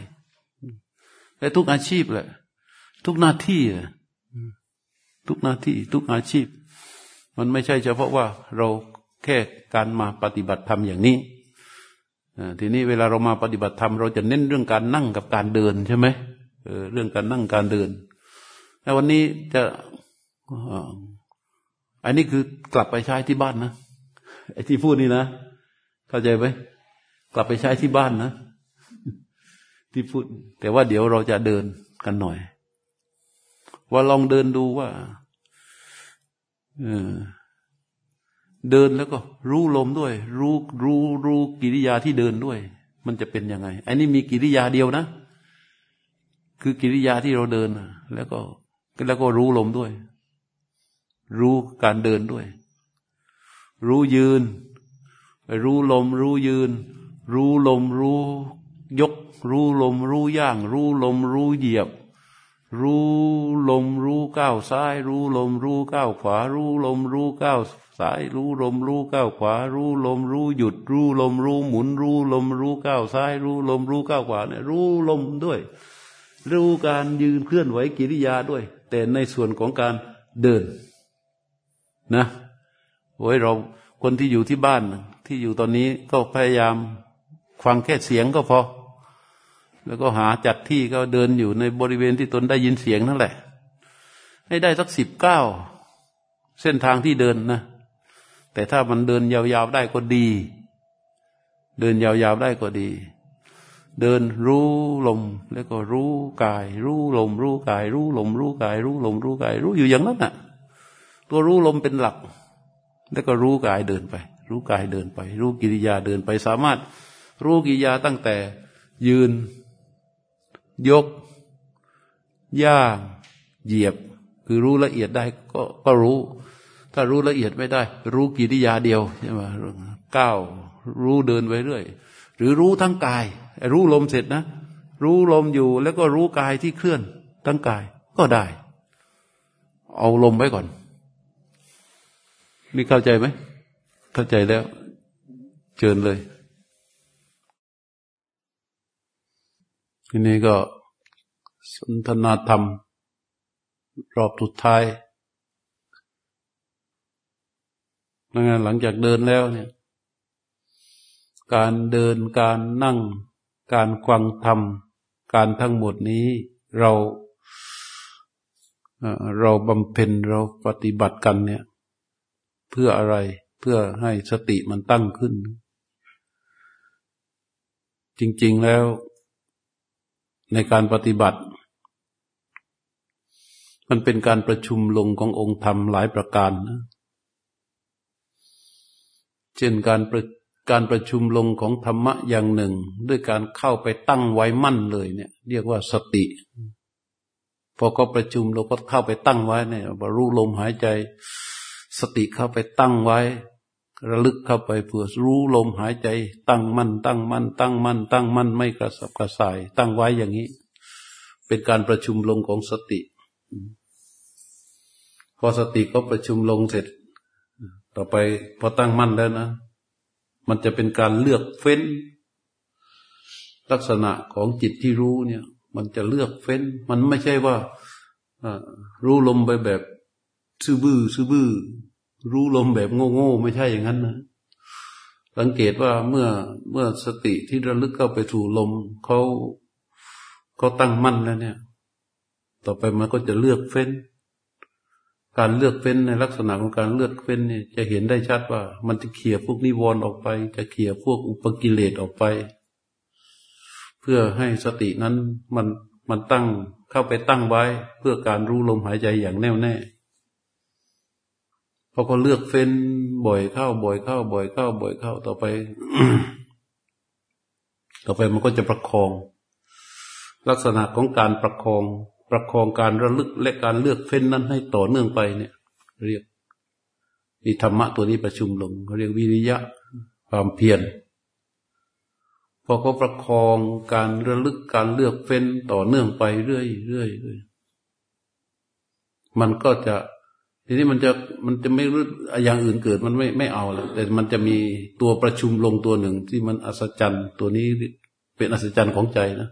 และทุกอาชีพแหละ ทุกหน้าที่ทุกหน้าที่ทุกอาชีพ มันไม่ใช่เฉพาะว่าเราแค่การมาปฏิบัติธรรมอย่างนี้ ทีนี้เวลาเรามาปฏิบัติธรรมเราจะเน้นเรื่องการนั่งกับการเดินใช่ไหมเรื่องการนั่งการเดินแต่วันนี้จะอันนี้คือกลับไปใช้ที่บ้านนะไอ้ที่พูดนี่นะเข้าใจไหมกลับไปใช้ที่บ้านนะที่พูด แต่ว่าเดี๋ยวเราจะเดินกันหน่อย ว่าลองเดินดูว่า เออ เดินแล้วก็รู้ลมด้วย รู้รู้รู้กิริยาที่เดินด้วย มันจะเป็นยังไง อันนี้มีกิริยาเดียวนะ คือกิริยาที่เราเดินแล้วก็แล้วก็รู้ลมด้วย รู้การเดินด้วย รู้ยืน รู้ลม รู้ยืน รู้ลม รู้ยก รู้ลม รู้ย่าง รู้ลม รู้เหยียบรู้ลมรู้ก้าวซ้าย รู้ลมรู้ก้าวขวา รู้ลมรู้ก้าว ซ้ายรู้ลมรู้ก้าวขวา รู้ลมรู้หยุด รู้ลมรู้หมุน รู้ลมรู้ก้าวซ้าย รู้ลมรู้ก้าวขวาเนี่ยรู้ลมด้วย รู้การยืนเคลื่อนไหวกิริยาด้วย แต่ในส่วนของการเดินนะโอ้ยเราคนที่อยู่ที่บ้านที่อยู่ตอนนี้ก็พยายามฟังแค่เสียงก็พอ แล้วก็หาจัดที่ก็เดินอยู่ในบริเวณที่ตนได้ยินเสียงนั่นแหละ ให้ได้สักสิบเก้าเส้นทางที่เดินนะ แต่ถ้ามันเดินยาวๆได้ก็ดี เดินยาวๆได้ก็ดี เดินรู้ลมแล้วก็รู้กาย รู้ลม รู้กาย รู้ลม รู้กาย รู้ลม รู้กาย รู้อยู่อย่างนั้นน่ะ ตัวรู้ลมเป็นหลัก แล้วก็รู้กายเดินไป รู้กายเดินไป รู้กิริยาเดินไป สามารถ รู้กิริยาตั้งแต่ ยืน ยก ย่าง เหยียบ คือรู้ละเอียดได้ก็ก็รู้ ถ้ารู้ละเอียดไม่ได้ รู้กิริยาเดียวใช่ไหมก้าวรู้เดินไปเรื่อย หรือรู้ทั้งกาย รู้ลมเสร็จนะ รู้ลมอยู่แล้วก็รู้กายที่เคลื่อนทั้งกายก็ได้ เอาลมไว้ก่อน นี่เข้าใจไหม เข้าใจแล้ว เชิญเลยทีนี้ก็สนทนาธรรม รอบสุดท้าย แล้วงานหลังจากเดินแล้วเนี่ย การเดินการนั่ง การควังธรรม การทั้งหมดนี้เราเราบำเพ็ญเราปฏิบัติกันเนี่ย เพื่ออะไรเพื่อให้สติมันตั้งขึ้น จริง ๆแล้วในการปฏิบัติ มันเป็นการประชุมลงขององค์ธรรมหลายประการนะ เช่นการประการประชุมลงของธรรมะอย่างหนึ่ง ด้วยการเข้าไปตั้งไว้มั่นเลยเนี่ยเรียกว่าสติ พอก็ประชุมเราก็เข้าไปตั้งไว้เนี่ยรู้ลมหายใจ สติเข้าไปตั้งไว้ ระลึกเข้าไปเพื่อรู้ลมหายใจ ตั้งมั่นตั้งมั่นตั้งมั่นตั้งมั่นไม่กระสับกระส่าย ตั้งไว้อย่างนี้ เป็นการประชุมลงของสติ พอสติก็ประชุมลงเสร็จ ต่อไปพอตั้งมั่นแล้วนะ มันจะเป็นการเลือกเฟ้น ลักษณะของจิตที่รู้เนี่ย มันจะเลือกเฟ้น มันไม่ใช่ว่ารู้ลมไปแบบซื่อบื้อซื่อบื้อรู้ลมแบบโง่ๆไม่ใช่อย่างนั้นนะสังเกตว่าเมื่อเมื่อสติที่ระลึกเข้าไปถูลมเขาเขาตั้งมั่นแล้วเนี่ย ต่อไปมันก็จะเลือกเฟ้น การเลือกเฟ้นในลักษณะของการเลือกเฟ้นเนี่ยจะเห็นได้ชัดว่า มันจะเขี่ยพวกนิวรณ์ออกไป จะเขี่ยพวกอุปกิเลสออกไป เพื่อให้สตินั้นมันมันตั้งเข้าไปตั้งไว้ เพื่อการรู้ลมหายใจอย่างแน่วแน่เขาก็เลือกเฟ้นบ่อยเข้า บ่อยเข้า บ่อยเข้า บ่อยเข้าต่อไป ต่อไปมันก็จะประคอง ลักษณะของการประคอง ประคองการระลึกและการเลือกเฟ้นนั้นให้ต่อเนื่องไปเนี่ย เรียกมีธรรมะตัวนี้ประชุมลงเขาเรียกวิริยะความเพียรพอเขาประคองการระลึกการเลือกเฟ้นต่อเนื่องไปเรื่อยเรื่อยเรื่อยมันก็จะทีนี้มันจะมันจะไม่รู้อย่างอื่นเกิดมันไม่ไม่เอาแล้วแต่มันจะมีตัวประชุมลงตัวหนึ่งที่มันอัศจรรย์ตัวนี้เป็นอัศจรรย์ของใจนะ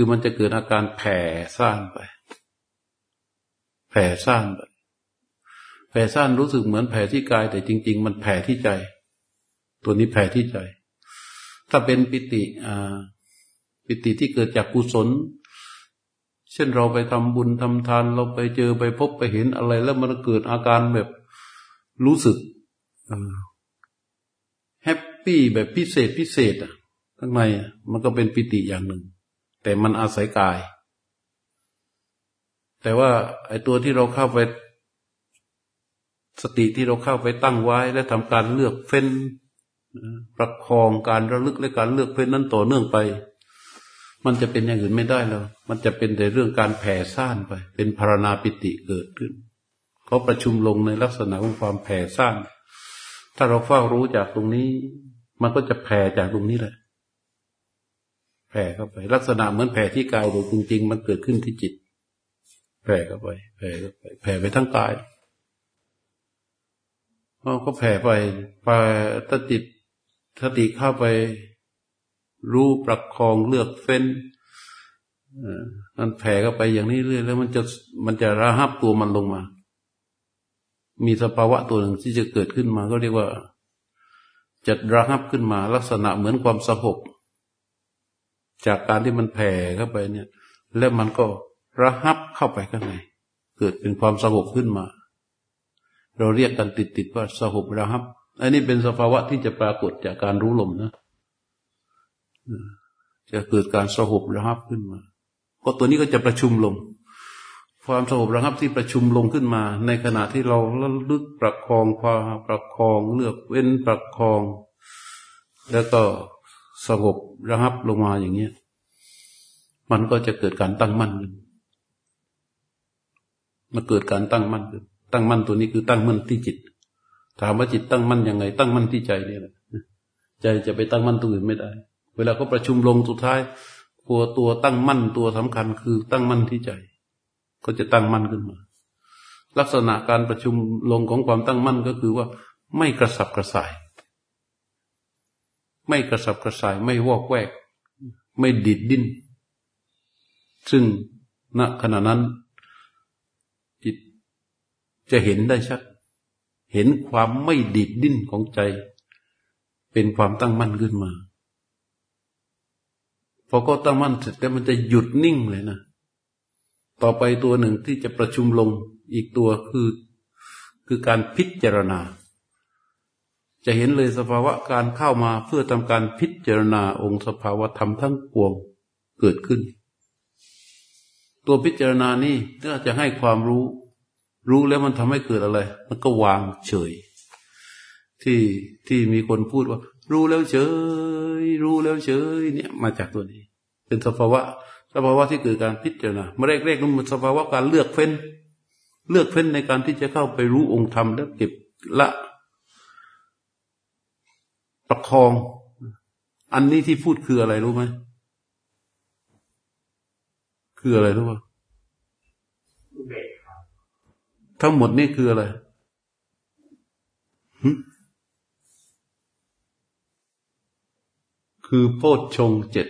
คือมันจะเกิดอาการแผ่ซ่านไป แผ่ซ่านไปแผ่ซ่านรู้สึกเหมือนแผ่ที่กาย แต่จริง ๆ มันแผ่ที่ใจ ตัวนี้แผ่ที่ใจ ถ้าเป็นปิติอ่าปิติที่เกิดจากกุศล เช่นเราไปทำบุญทำทาน เราไปเจอไปพบไปเห็นอะไร แล้วมันเกิดอาการแบบรู้สึกแฮปปี้แบบพิเศษพิเศษอะข้างในมันก็เป็นปิติอย่างหนึ่ง แต่มันอาศัยกาย แต่ว่าไอ้ตัวที่เราเข้าไปสติที่เราเข้าไปตั้งไว้ และทำการเลือกเฟ้นประคองการระลึกและการเลือกเฟ้นนั้นต่อเนื่องไป มันจะเป็นอย่างอื่นไม่ได้แล้ว มันจะเป็นแต่เรื่องการแผ่ซ่านไป เป็นพารณาปิติเกิดขึ้นเขาประชุมลงในลักษณะของความแผ่ซ่านถ้าเราเฝ้ารู้จากตรงนี้ มันก็จะแผ่จากตรงนี้แหละ แผ่เข้าไป ลักษณะเหมือนแผ่ที่กายแต่จริง ๆ มันเกิดขึ้นที่จิต แผ่เข้าไปแผ่เข้าไป แผ่ไปทั้งกายก็แผ่ไปไปถ้าจิตสติเข้าไป รู้ประคองเลือกเฟ้นมันแผ่เข้าไปอย่างนี้เรื่อยแล้วมันจะมันจะระหับตัวมันลงมา มีสภาวะตัวหนึ่งที่จะเกิดขึ้นมา ก็เรียกว่าจะระหับขึ้นมา ลักษณะเหมือนความสงบ จากการที่มันแผ่เข้าไปเนี่ย แล้วมันก็ระหับเข้าไปข้างในเกิดเป็นความสงบขึ้นมา เราเรียกกันติดๆว่าสงบระหับ อันนี้เป็นสภาวะที่จะปรากฏจากการรู้ลมนะจะเกิดการสงบระหับขึ้นมาก็ตัวนี้ก็จะประชุมลง ความสงบระหับที่ประชุมลงขึ้นมา ในขณะที่เราลึกประคองความประคองเลือกเว้นประคอง แล้วก็ สงบระหับลงมาอย่างเงี้ย มันก็จะเกิดการตั้งมั่นขึ้นมาเกิดการตั้งมั่นขึ้นตั้งมั่นตัวนี้คือตั้งมั่นที่จิต ถามว่าจิตตั้งมั่นยังไง ตั้งมั่นที่ใจนี่แหละใจจะไปตั้งมั่นตัวอื่นไม่ได้ เวลาเขาประชุมลงสุดท้ายตัวตัวตั้งมั่นตัวสำคัญคือตั้งมั่นที่ใจ ก็จะตั้งมั่นขึ้นมา ลักษณะการประชุมลงของความตั้งมั่นก็คือว่าไม่กระสับกระส่าย ไม่กระสับกระส่ายไม่วอกแวก ไม่ดิดดิ้น ซึ่งณขณะนั้น จิตจะเห็นได้ชัด เห็นความไม่ดิดดิ้นของใจ เป็นความตั้งมั่นขึ้นมา พอก็ตั้งมั่นเสร็จแล้วมันจะหยุดนิ่งเลยนะต่อไปตัวหนึ่งที่จะประชุมลงอีกตัวคือ คือการพิจารณา จะเห็นเลยสภาวะการเข้ามาเพื่อทำการพิจารณาองค์สภาวะธรรมทั้งปวงเกิดขึ้น ตัวพิจารณานี่ถ้าจะให้ความรู้ รู้แล้วมันทำให้เกิดอะไร มันก็วางเฉย ที่ที่มีคนพูดว่า รู้แล้วเฉย รู้แล้วเฉย เนี่ยมาจากตัวนี้ เป็นสภาวะสภาวะที่เกิดการพิจารณาเมื่อแรกๆนั้นมันสภาวะการเลือกเฟ้น เลือกเฟ้นในการที่จะเข้าไปรู้องค์ธรรมแล้วเก็บละ ประคอง อันนี้ที่พูดคืออะไรรู้ไหมคืออะไรรู้ป่ะทั้งหมดนี่คืออะไรคือโพชฌงเจ็ด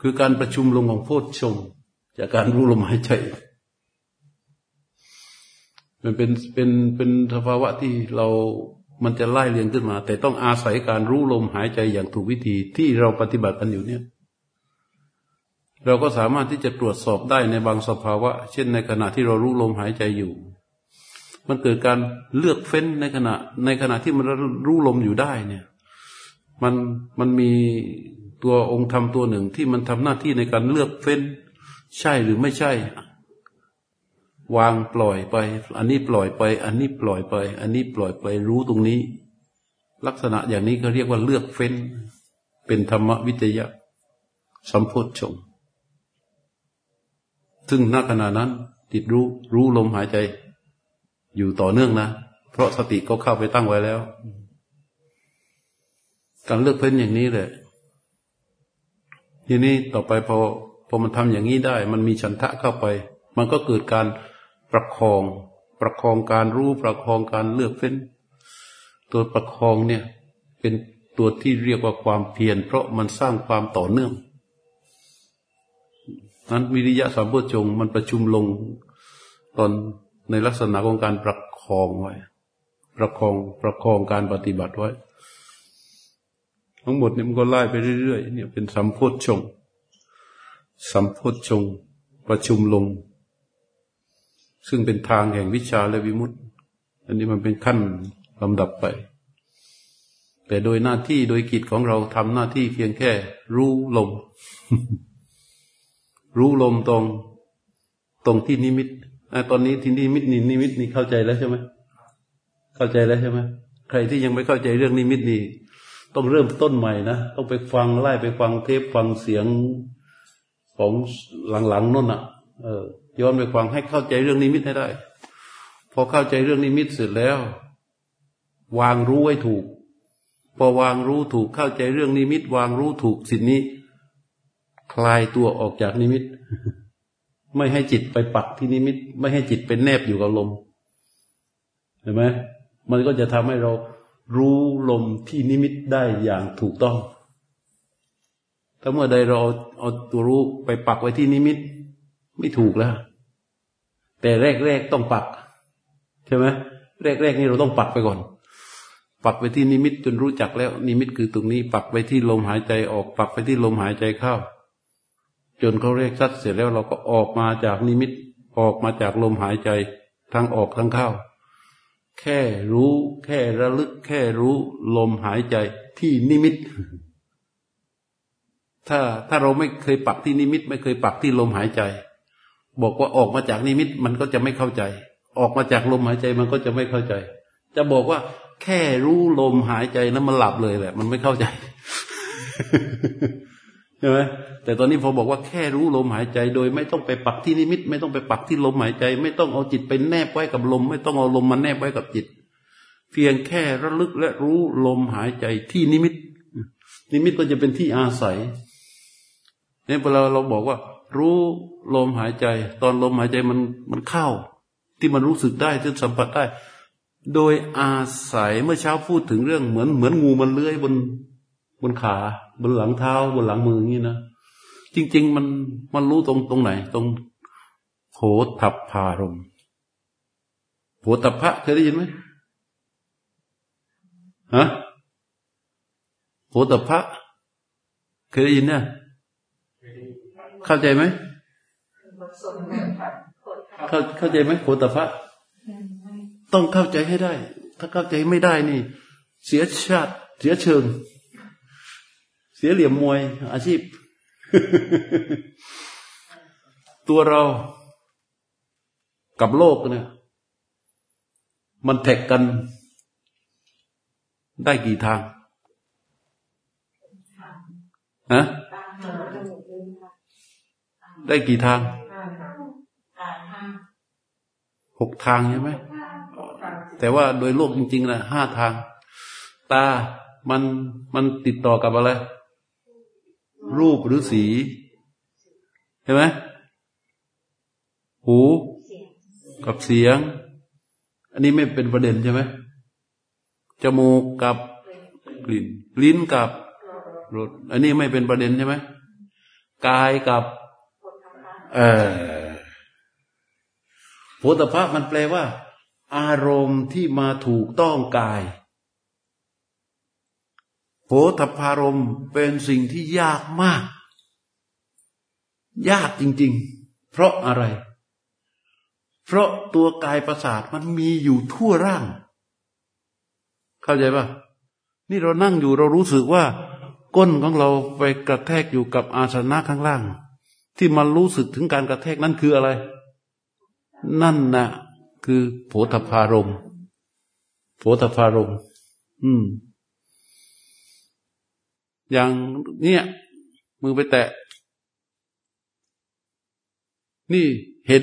คือการประชุมลงของโพชฌงจากการรู้ลมหายใจ มันเป็นเป็นเป็นสภาวะที่เรา มันจะไล่เรียงขึ้นมา แต่ต้องอาศัยการรู้ลมหายใจอย่างถูกวิธีที่เราปฏิบัติกันอยู่เนี่ย เราก็สามารถที่จะตรวจสอบได้ในบางสภาวะ เช่นในขณะที่เรารู้ลมหายใจอยู่ มันเกิดการเลือกเฟ้นในขณะ ในขณะที่มันรู้ลมอยู่ได้เนี่ย มันมันมีตัวองค์ธรรมตัวหนึ่งที่มันทำหน้าที่ในการเลือกเฟ้น ใช่หรือไม่ใช่ วางปล่อยไป อันนี้ปล่อยไป อันนี้ปล่อยไป อันนี้ปล่อยไปรู้ตรงนี้ ลักษณะอย่างนี้เขาเรียกว่าเลือกเฟ้น เป็นธรรมวิทยาสัมโพธชงซึ่งณขณะนั้น ติดรู้รู้ลมหายใจ อยู่ต่อเนื่องนะ เพราะสติก็เข้าไปตั้งไว้แล้ว การเลือกเพ้นอย่างนี้แหละทีนี้ต่อไปพอพอมันทำอย่างนี้ได้ มันมีฉันทะเข้าไป มันก็เกิดการ ประคอง ประคองการรู้ประคองการเลือกเฟ้น ตัวประคองเนี่ยเป็นตัวที่เรียกว่าความเพียรเพราะมันสร้างความต่อเนื่อง นั้นวิริยะสามพุทจงมันประชุมลงตอนในลักษณะของการประคองไว้ ประคองประคองการปฏิบัติไว้ ทั้งหมดเนี่ยมันก็ไล่ไปเรื่อยๆเนี่ยเป็นสัมโพธชง สัมโพธชง ประชุมลง ซึ่งเป็นทางแห่งวิชาและวิมุตติ อันนี้มันเป็นขั้นลำดับไป แต่โดยหน้าที่โดยกิจของเราทำหน้าที่เพียงแค่ รู้ลม รู้ลมตรง ตรงที่นิมิตตอนนี้ที่นิมิตนี่นิมิตนี่เข้าใจแล้วใช่ไหมเข้าใจแล้วใช่ไหมใครที่ยังไม่เข้าใจเรื่องนิมิตนี่ต้องเริ่มต้นใหม่นะต้องไปฟังไล่ไปฟังเทปฟังเสียงของหลังๆนั่นอะ เออ ย้อนไปฟังให้เข้าใจเรื่องนิมิตให้ได้ พอเข้าใจเรื่องนิมิตเสร็จแล้ว วางรู้ไว้ถูก พอวางรู้ถูกเข้าใจเรื่องนิมิต วางรู้ถูกสิ่งนี้ คลายตัวออกจากนิมิต ไม่ให้จิตไปปักที่นิมิต ไม่ให้จิตเป็นแนบอยู่กับลมเห็นไหมมันก็จะทำให้เรารู้ลมที่นิมิตได้อย่างถูกต้อง ถ้าเมื่อใดเราเอาเอาตัวรู้ไปปักไว้ที่นิมิต ไม่ถูกแล้ว แต่แรกๆต้องปัก ใช่ไหมแรกๆนี่เราต้องปักไปก่อน ปักไปที่นิมิตจนรู้จักแล้ว นิมิตคือตรงนี้ ปักไปที่ลมหายใจออก ปักไปที่ลมหายใจเข้า จนเขาเรียกชัดเสร็จแล้วเราก็ออกมาจากนิมิตออกมาจากลมหายใจทั้งออกทั้งเข้า แค่รู้ แค่ระลึก แค่รู้ลมหายใจที่นิมิต ถ้าถ้าเราไม่เคยปักที่นิมิต ไม่เคยปักที่ลมหายใจ บอกว่าออกมาจากนิมิตมันก็จะไม่เข้าใจ ออกมาจากลมหายใจมันก็จะไม่เข้าใจ จะบอกว่า แค่รู้ลมหายใจนั้นมันหลับเลยแหละ มันไม่เข้าใจใช่ไหมแต่ตอนนี้พอบอกว่าแค่รู้ลมหายใจ โดยไม่ต้องไปปักที่นิมิต ไม่ต้องไปปักที่ลมหายใจ ไม่ต้องเอาจิตไปแนบไว้กับลม ไม่ต้องเอาลมมาแนบไว้กับจิต เพียงแค่ระลึกและรู้ลมหายใจที่นิมิต นิมิตก็จะเป็นที่อาศัยเนี่ยเวลาเราบอกว่า รู้ลมหายใจ ตอนลมหายใจมันมันเข้า ที่มันรู้สึกได้ที่สัมผัสได้ โดยอาศัยเมื่อเช้าพูดถึงเรื่องเหมือนเหมือนงูมันเลื้อยบนบนขา บนหลังเท้า บนหลังมืออย่างนี้นะจริง ๆ มันมันรู้ตรงตรงไหน ตรงโผทัพพารมโผตัพพะเคยได้ยินไหมฮะโผตัพพะเคยได้ยินเนี่ย เข้าใจไหมเข้าเข้าใจไหมโผตัพพะต้องเข้าใจให้ได้ ถ้าเข้าใจไม่ได้นี่ เสียชาติ เสียเชิง เสียเหลี่ยมมวยอาชีพ ตัวเรากับโลกเนี่ยมันแท็กกันได้กี่ทางฮะ ได้กี่ทางหกทางใช่ไหมแต่ว่าโดยโลกจริงๆนะห้าทาง ตามันมันติดต่อกับอะไร รูปหรือสีใช่ไหมหูกับเสียง อันนี้ไม่เป็นประเด็นใช่ไหมจมูกกับกลิ่น ลิ้นกับรสอันนี้ไม่เป็นประเด็นใช่ไหมกายกับ เออโพธภาพมันแปลว่า อารมณ์ที่มาถูกต้องกายโผฏพารมเป็นสิ่งที่ยากมาก ยากจริง ๆ เพราะอะไร เพราะตัวกายประสาทมันมีอยู่ทั่วร่าง เข้าใจปะนี่เรานั่งอยู่เรารู้สึกว่า ก้นของเราไปกระแทกอยู่กับอาสนะข้างล่าง ที่มันรู้สึกถึงการกระแทกนั้นคืออะไร นั่นนะคือโผฏพารมโผฏพารมอืม อย่างเนี่ยมือไปแตะ นี่เห็น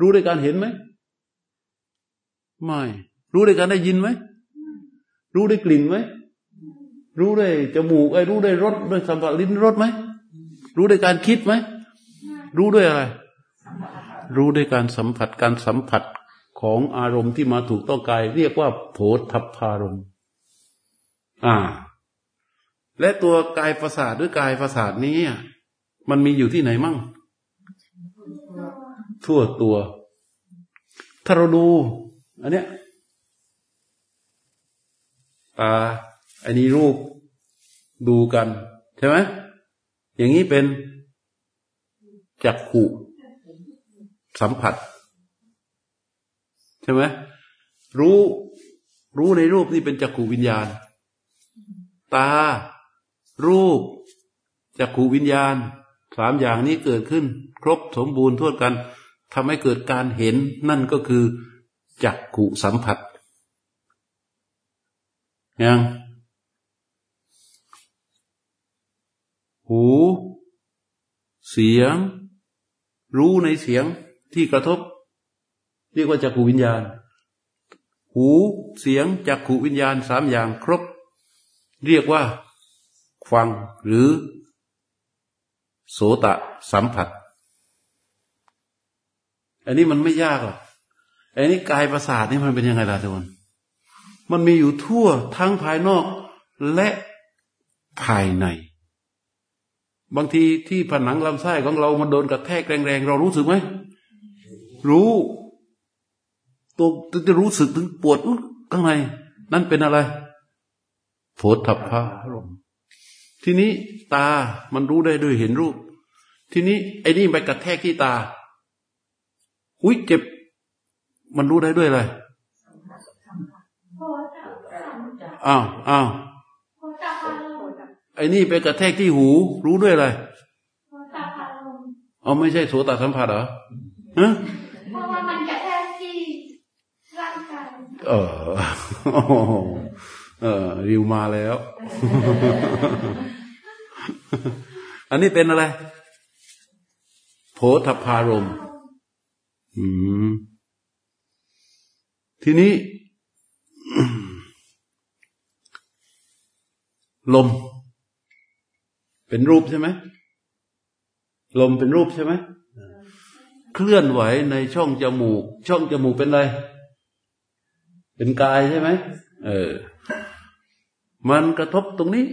รู้ด้วยการเห็นไหม ไม่ รู้ด้วยการได้ยินไหม รู้ได้กลิ่นไหม รู้ได้จมูกไอ้รู้ได้รสด้วยสัมผัสลิ้นรสไหม รู้ด้วยการคิดไหม รู้ด้วยอะไร รู้ด้วยการสัมผัสการสัมผัสของอารมณ์ที่มาถูกต้องกาย เรียกว่าโผฏฐัพพารมอ่า และตัวกายประสาทหรือกายประสาทนี้มันมีอยู่ที่ไหนมั่ง ทั่วตัว ถ้าเราดู อันเนี้ยตาอันนี้รูปดูกัน ใช่ไหม อย่างนี้เป็นจักขุสัมผัส ใช่ไหมรู้รู้ในรูปนี่เป็นจักขุวิญญาณ ตา รูปจักขูวิญญาณสามอย่างนี้เกิดขึ้น ครบสมบูรณ์ทั่วกันทำให้เกิดการเห็นนั่นก็คือจักขุสัมผัสยัง หู เสียง รู้ในเสียงที่กระทบ เรียกว่าจักขูวิญญาณ หูเสียงจักขุวิญญาณสามอย่างครบ เรียกว่า ฟังหรือ โสตะสัมผัส อันนี้มันไม่ยากหรอกอันนี้กายประสาทนี่มันเป็นยังไงล่ะทุกคนมันมีอยู่ทั่วทั้งภายนอกและภายใน บางทีที่ผนังลำไส้ของเรามันโดนกระแทกแรงๆเรารู้สึกไหมรู้ตัวจะรู้สึกถึงปวดข้างใน นั่นเป็นอะไรโผฏฐัพพารมทีนี้ตามันรู้ได้ด้วยเห็นรูป ทีนี้ไอ้นี่ไปกระแทกที่ตาหุยเจ็บ มันรู้ได้ด้วยอะไรอ้าวอ้าว ไอ้นี่ไปกระแทกที่หู รู้ด้วยอะไรเอาไม่ใช่โสตสัมผัสเหรอฮะเพราะว่ามันกระแทกที่ร่างกายเออเออริวมาแล้ว อันนี้เป็นอะไรโผฏพารมอืมทีนี้ ลม เป็นรูปใช่ไหมลมเป็นรูปใช่ไหมเคลื่อนไหวในช่องจมูก ช่องจมูกเป็นอะไร เป็นกายใช่ไหมเออ มันกระทบตรงนี้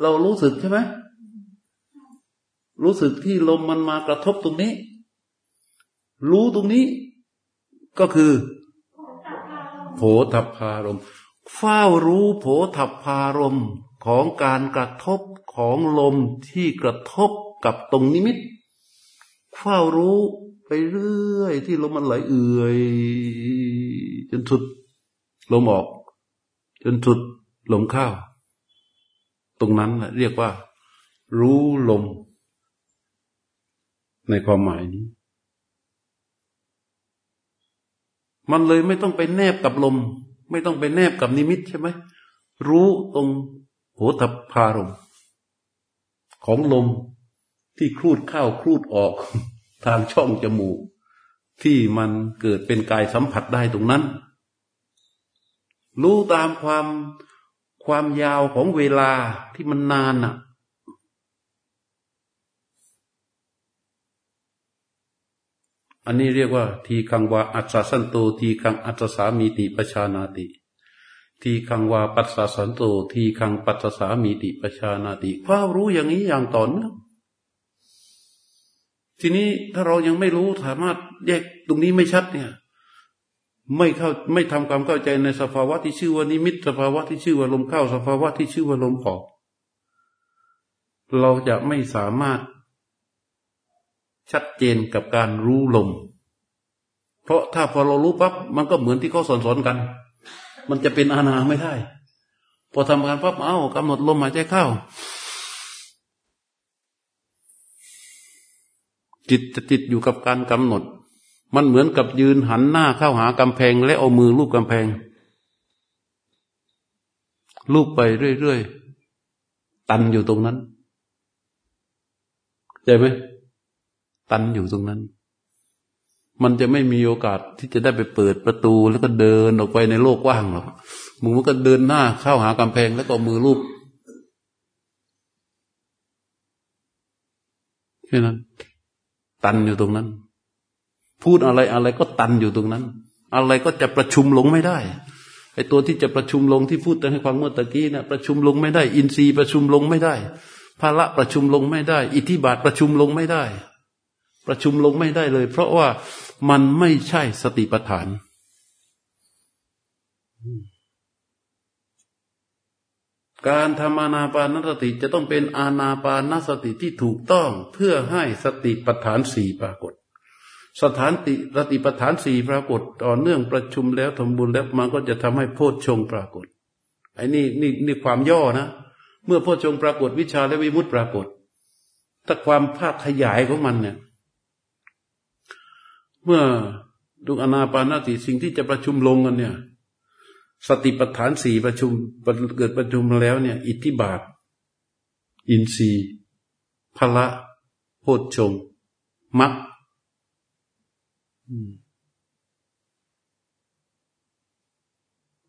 เรารู้สึกใช่ไหมรู้สึกที่ลมมันมากระทบตรงนี้ รู้ตรงนี้ ก็คือโผฏพารมเฝ้ารู้โผฏพารมของการกระทบ ของลมที่กระทบกับตรงนิมิตเฝ้ารู้ไปเรื่อย ที่ลมมันไหลเอื่อย จนสุดลมออก จนสุดลมเข้าตรงนั้นเรียกว่า รู้ลม ในความหมายนี้ มันเลยไม่ต้องไปแนบกับลม ไม่ต้องไปแนบกับนิมิตใช่ไหมรู้ตรงโหตพารม ของลมที่ครูดเข้าครูดออกทางช่องจมูก ที่มันเกิดเป็นกายสัมผัสได้ตรงนั้น รู้ตามความความยาวของเวลาที่มันนานอะ อันนี้เรียกว่า ทีคังวาอัศสันโต ทีคังอัศสามีติปชานาติ ทีคังวาปัสสะสันโตทีคังปัสสามีติปชานาติความรู้อย่างนี้อย่างต่อเนื่องทีนี้ถ้าเรายังไม่รู้สามารถแยกตรงนี้ไม่ชัดเนี่ย ไม่เข้าไม่ทำความเข้าใจในสภาวะที่ชื่อว่านิมิตสภาวะที่ชื่อว่าลมเข้าสภาวะที่ชื่อว่าลมออก เราจะไม่สามารถชัดเจนกับการรู้ลม เพราะถ้าพอเรารู้ปั๊บมันก็เหมือนที่เขาสอนสอนกัน มันจะเป็นอาณาไม่ได้ พอทำการปั๊บเอ้ากำหนดลมหายใจเข้า จิตจะติดอยู่กับการกำหนด มันเหมือนกับยืนหันหน้าเข้าหากำแพง และเอามือลูบกำแพงลูบไปเรื่อยๆ ตันอยู่ตรงนั้นใช่ไหมตันอยู่ตรงนั้น มันจะไม่มีโอกาสที่จะได้ไปเปิดประตูแล้วก็เดินออกไปในโลกว่างหรอกมึงมันก็เดินหน้าเข้าหากำแพงแล้วก็มือลูบแค่นั้น ตันอยู่ตรงนั้น พูดอะไรอะไรก็ตันอยู่ตรงนั้น อะไรก็จะประชุมลงไม่ได้ไอตัวที่จะประชุมลงที่พูดแต่ให้ความเมื่อตะกี้นะประชุมลงไม่ได้ อินทรีย์ประชุมลงไม่ได้ภาระประชุมลงไม่ได้ อิทธิบาทประชุมลงไม่ได้ ประชุมลงไม่ได้เลย เพราะว่ามันไม่ใช่สติปัฏฐาน การทำอานาปานสติจะต้องเป็นอานาปานสติที่ถูกต้องเพื่อให้สติปัฏฐานสี่ปรากฏ สถานติสติปัฏฐานสี่ปรากฏ ต่อเนื่องประชุมแล้วทำบุญแล้วมันก็จะทำให้โพชฌงปรากฏไอ้นี่นี่นี่ความย่อนะเมื่อโพชฌงปรากฏวิชาและวิมุตติปรากฏ ถ้าความภาคขยายของมันเนี่ย เมื่อดูอนาปานสติสิ่งที่จะประชุมลงกันเนี่ย สติปัฏฐานสี่ประชุมเกิดประชุมแล้วเนี่ย อิทธิบาท อินทรีย์พละโพชฌงมัค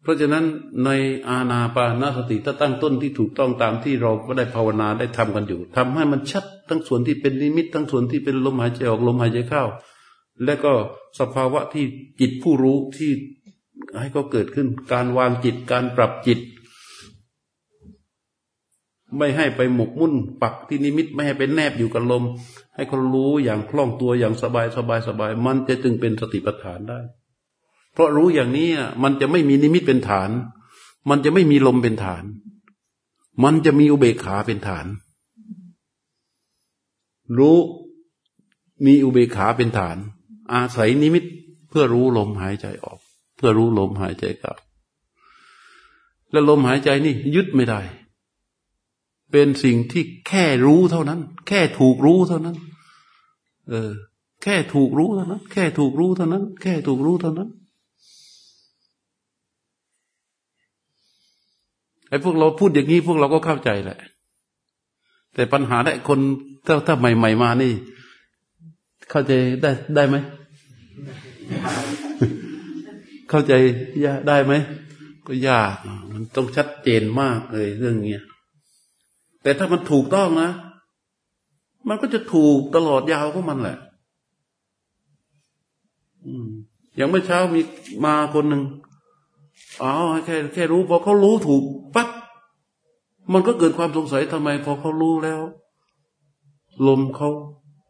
เพราะฉะนั้นในอาณาปานาสติถ้าตั้งต้นที่ถูกต้องตามที่เราก็ได้ภาวนาได้ทำกันอยู่ทำให้มันชัดทั้งส่วนที่เป็นนิมิต ทั้งส่วนที่เป็นลมหายใจออกลมหายใจเข้า และก็สภาวะที่จิตผู้รู้ที่ให้เขาเกิดขึ้น การวางจิตการปรับจิต ไม่ให้ไปหมกมุ่นปักที่นิมิตไม่ให้ไปแนบอยู่กับลม ให้เขารู้อย่างคล่องตัวอย่างสบายสบายสบาย มันจะจึงเป็นสติปัฏฐานได้ เพราะรู้อย่างนี้มันจะไม่มีนิมิตเป็นฐาน มันจะไม่มีลมเป็นฐาน มันจะมีอุเบกขาเป็นฐาน รู้มีอุเบกขาเป็นฐาน อาศัยนิมิตเพื่อรู้ลมหายใจออก เพื่อรู้ลมหายใจเข้าและลมหายใจนี่ยึดไม่ได้ เป็นสิ่งที่แค่รู้เท่านั้น แค่ถูกรู้เท่านั้น เออ แค่ถูกรู้เท่านั้น แค่ถูกรู้เท่านั้น แค่ถูกรู้เท่านั้นไอ้พวกเราพูดอย่างนี้พวกเราก็เข้าใจแหละ แต่ปัญหาได้คนถ้าถ้าใหม่ ๆ มานี่ เข้าใจได้ได้ไหม เข้าใจยากได้ไหม ก็ยาก มันต้องชัดเจนมากเลยเรื่องเนี้ย แต่ถ้ามันถูกต้องนะ มันก็จะถูกตลอดยาวของมันแหละอย่างเมื่อเช้ามีมาคนหนึ่งอ๋อแค่แค่รู้พอเขารู้ถูกปั๊บมันก็เกิดความสงสัยทำไมพอเขารู้แล้ว ลมเขา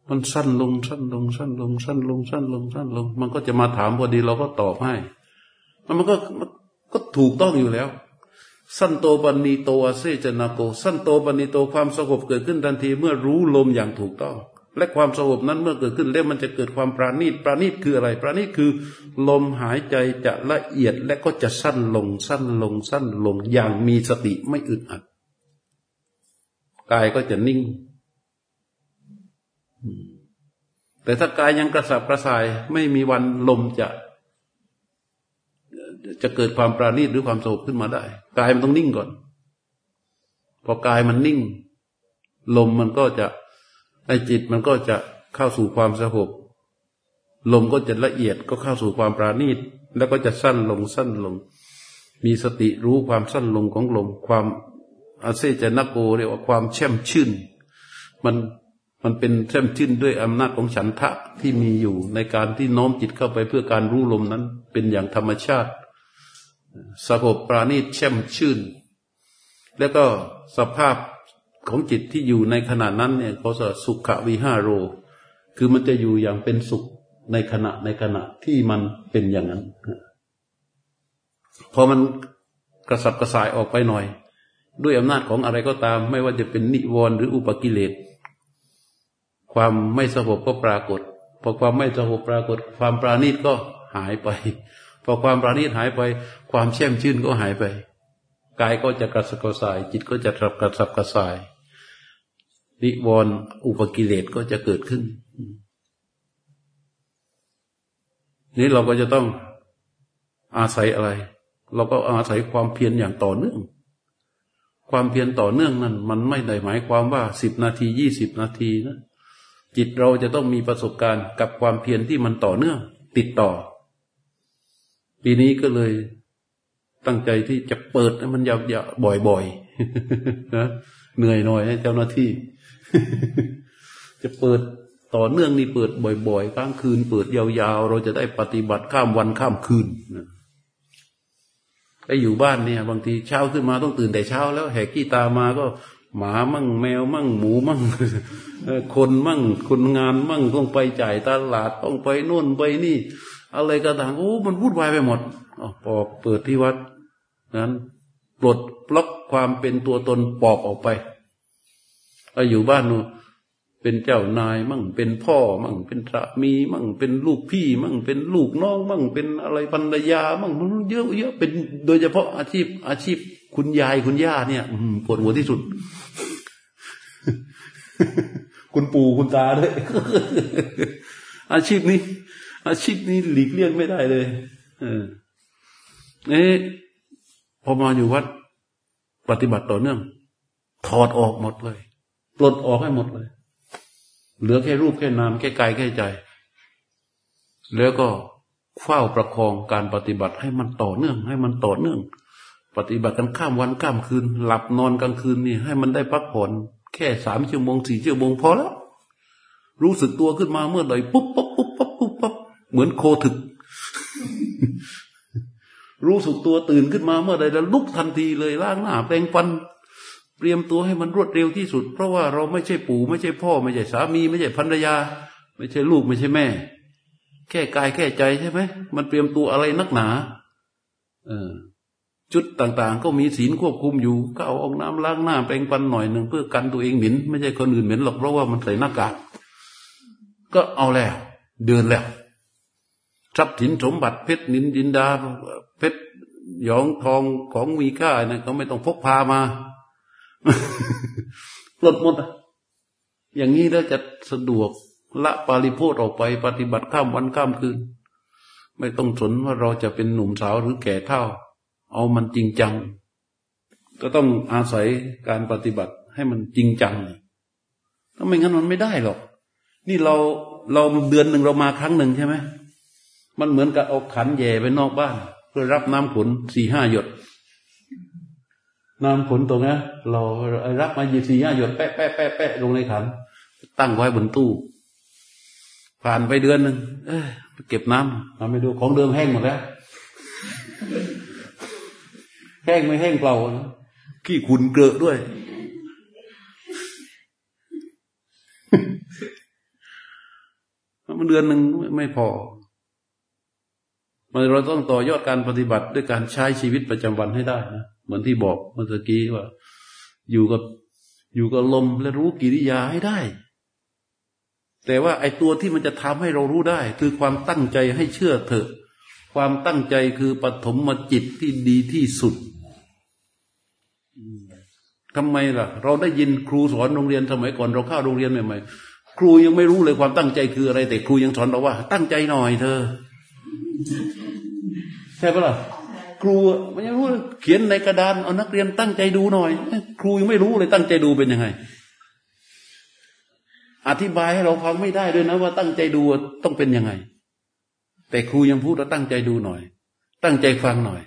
มันสั้นลงสั้นลงสั้นลงสั้นลงสั้นลงสั้นลง มันก็จะมาถามพอดีเราก็ตอบให้มันก็ก็ถูกต้องอยู่แล้ว สั้นโตปันนีโตอาเซจนาโก สั้นโตปันนีโตความสงบเกิดขึ้นทันทีเมื่อรู้ลมอย่างถูกต้อง และความสงบนั้นเมื่อเกิดขึ้นแล้วมันจะเกิดความปราณีตปราณีตคืออะไร ปราณีตคือ ลมหายใจจะละเอียดและก็จะสั้นลงสั้นลงสั้นลงอย่างมีสติไม่อึดอัดกายก็จะนิ่ง แต่ถ้ากายยังกระสับกระส่าย ไม่มีวันลมจะ จะเกิดความปราณีตหรือความสงบขึ้นมาได้ กายมันต้องนิ่งก่อน พอกายมันนิ่ง ลมมันก็จะไอจิตมันก็จะเข้าสู่ความสงบลมก็จะละเอียดก็เข้าสู่ความปราณีต แล้วก็จะสั้นลงสั้นลง มีสติรู้ความสั้นลงของลม ความอาเซจนโกเรียกว่าความแช่มชื่น มัน มันเป็นแช่มชื่นด้วยอำนาจของฉันทะที่มีอยู่ในการที่น้อมจิตเข้าไปเพื่อการรู้ลมนั้น เป็นอย่างธรรมชาติสงบปราณีตแช่มชื่น แล้วก็สภาพของจิตที่อยู่ในขณะนั้นเนี่ยเขาจะสุขวิหาโร คือมันจะอยู่อย่างเป็นสุขในขณะในขณะที่มันเป็นอย่างนั้น พอมันกระสับกระส่ายออกไปหน่อย ด้วยอำนาจของอะไรก็ตาม ไม่ว่าจะเป็นนิวรณ์หรืออุปกิเลส ความไม่สงบก็ปรากฏ พอความไม่สงบปรากฏ ความปราณีตก็หายไป พอความปราณีตหายไป ความแช่มชื่นก็หายไป กายก็จะกระสับกระส่าย จิตก็จะกระสับกระส่าย นิวรณ์อุปกิเลสก็จะเกิดขึ้น นี้เราก็จะต้องอาศัยอะไร เราก็อาศัยความเพียรอย่างต่อเนื่อง ความเพียรต่อเนื่องนั้น มันไม่ได้หมายความว่าสิบนาทียี่สิบนาทีนะ จิตเราจะต้องมีประสบการณ์กับความเพียรที่มันต่อเนื่อง ติดต่อ ปีนี้ก็เลยตั้งใจที่จะเปิดให้มันยาวๆบ่อยๆนะเหนื่อยหน่อยให้เจ้าหน้าที่ จะเปิดต่อเนื่องนี่เปิดบ่อยๆค้างคืน เปิดยาวๆ เราจะได้ปฏิบัติข้ามวันข้ามคืนไอ้อยู่บ้านเนี่ย บางทีเช้าขึ้นมาต้องตื่นแต่เช้าแล้ว แหกขี้ตามาก็ หมามั่งแมวมั่งหมูมั่งคนมั่งคนงานมั่งต้องไปจ่ายตลาดต้องไปโน่นไปนี่ อะไรก็ต่างโอ้มันวุ่นวายไปหมดพอเปิดที่วัดนั้นปลดปล็อกความเป็นตัวตนปอกออกไปถ้าอยู่บ้านนูเป็นเจ้านายมั่งเป็นพ่อมั่งเป็นสามีมั่งเป็นลูกพี่มั่งเป็นลูกน้องมั่งเป็นอะไรภรรยามั่งมันเยอะเยอะเป็นโดยเฉพาะอาชีพอาชีพ คุณยายคุณย่าเนี่ยปวดหัวที่สุด คุณปู่คุณตาด้วยอาชีพนี้ อาชีพนี้หลีกเลี่ยงไม่ได้เลย เออเอ๊ะพอมาอยู่วัด ปฏิบัติต่อเนื่อง ถอดออกหมดเลยปลดออกให้หมดเลย เหลือแค่รูปแค่นามแค่กายแค่ใจ แล้วก็เฝ้าประคองการปฏิบัติให้มันต่อเนื่อง ให้มันต่อเนื่อง ปฏิบัติกันข้ามวันข้ามคืน หลับนอนกลางคืนนี่ให้มันได้พักผ่อน แค่สามชั่วโมงสี่ชั่วโมงพอแล้ว รู้สึกตัวขึ้นมาเมื่อใดปุ๊บปุ๊บปุ๊บปุ๊บปุ๊บปุ๊บเหมือนโคถึก รู้สึกตัวตื่นขึ้นมาเมื่อใดแล้วลุกทันทีเลยล้างหน้าแปรงฟัน เตรียมตัวให้มันรวดเร็วที่สุด เพราะว่าเราไม่ใช่ปู่ไม่ใช่พ่อ ไม่ใช่สามี ไม่ใช่ภรรยา ไม่ใช่ลูกไม่ใช่แม่ แค่กายแค่ใจใช่ไหมมันเตรียมตัวอะไรนักหนา เออ จุดต่างๆ ก็มีศีลควบคุมอยู่ก็เอาออกน้ำล้างหน้าแปรงฟันหน่อยหนึ่งเพื่อกันตัวเองเหม็นไม่ใช่คนอื่นเหม็นหรอกเพราะว่ามันใส่หน้ากากก็เอาแล้ว เดินแล้วทรัพย์สินสมบัติเพชรนินดินดาเพชรหยองทองของมีค่านะก็ไม่ต้องพกพามาปลดหมดอย่างนี้แล้วจะสะดวกละปาริโพธออกไปปฏิบัติข้ามวันข้ามคืน ไม่ต้องสนว่าเราจะเป็นหนุ่มสาวหรือแก่เท่า เอามันจริงจัง ก็ต้องอาศัยการปฏิบัติให้มันจริงจังถ้าไม่งั้นมันไม่ได้หรอก นี่เราเราเดือนหนึ่งเรามาครั้งหนึ่งใช่ไหมมันเหมือนกับเอาขันแย่ไปนอกบ้าน เพื่อรับน้ำฝนสี่ห้าหยด น้ำฝนตรงนี้เรารับมายี่สี่ห้าหยดแปะแปะแปะแปะลงในขัน ตั้งไว้บนตู้ ผ่านไปเดือนหนึ่งเอ้เก็บน้ำมาไปดูของเดิมแห้งหมดแล้ว แห้งไม่แห้งเปล่าขี้ขุนเกลือด้วย มันเดือนหนึ่งไม่พอ มันเราต้องต่อยอดการปฏิบัติด้วยการใช้ชีวิตประจำวันให้ได้นะ เหมือนที่บอกเมื่อกี้ว่า อยู่กับอยู่กับลมและรู้กิริยาให้ได้ แต่ว่าไอ้ตัวที่มันจะทำให้เรารู้ได้ คือความตั้งใจให้เชื่อเถอะ ความตั้งใจคือปฐมมจิตที่ดีที่สุด ทำไมล่ะ เราได้ยินครูสอนโรงเรียนสมัยก่อนเราเข้าโรงเรียนใหม่ๆครูยังไม่รู้เลยความตั้งใจคืออะไร แต่ครูยังสอนเราว่า ตั้งใจหน่อยเธอใช่ปะล่ะครูมันยังรู้เขียนในกระดานเอานักเรียนตั้งใจดูหน่อย ครูยังไม่รู้เลยตั้งใจดูเป็นยังไง อธิบายให้เราฟังไม่ได้ด้วยนะว่าตั้งใจดูต้องเป็นยังไง แต่ครูยังพูดว่าตั้งใจดูหน่อย ตั้งใจฟังหน่อย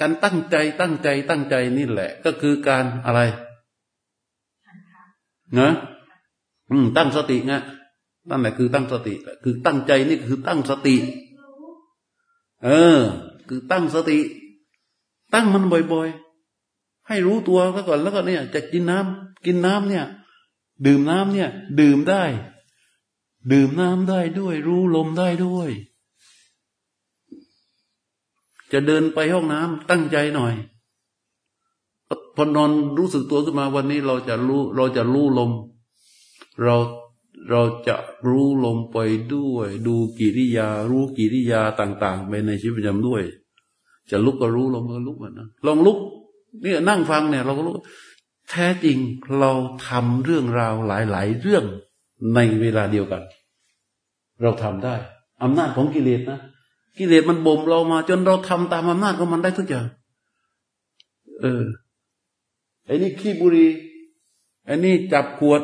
การตั้งใจตั้งใจตั้งใจนี่แหละ ก็คือการอะไรนะอืม ตั้งสติไงนั่นแหละคือตั้งสติคือตั้งใจนี่คือตั้งสติ เออ คือตั้งสติ ตั้งมันบ่อยๆ ให้รู้ตัวแล้วก่อนแล้วก็เนี่ย จะกินน้ำกินน้ำเนี่ย ดื่มน้ำเนี่ย ดื่มได้ ดื่มน้ำได้ด้วย รู้ลมได้ด้วย จะเดินไปห้องน้ำตั้งใจหน่อยพอนอนรู้สึกตัวขึ้นมาวันนี้เราจะรู้เราจะรู้ลม เราเราจะรู้ลมไปด้วย ดูกิริยา รู้กิริยาต่าง ๆ ไปในชีวิตประจำด้วย จะลุกก็รู้ลงก็ลุกเหมือนนะลองลุกเนี่ยนั่งฟังเนี่ย เราก็รู้แท้จริงเราทำเรื่องราวหลาย ๆ เรื่องในเวลาเดียวกัน เราทำได้อำนาจของกิเลสนะ กิเลสมันบ่มเรามา จนเราทำตามอำนาจของมันได้ทุกอย่าง เออไอ้นี่ขี้บุรีไอ้นี่จับขวด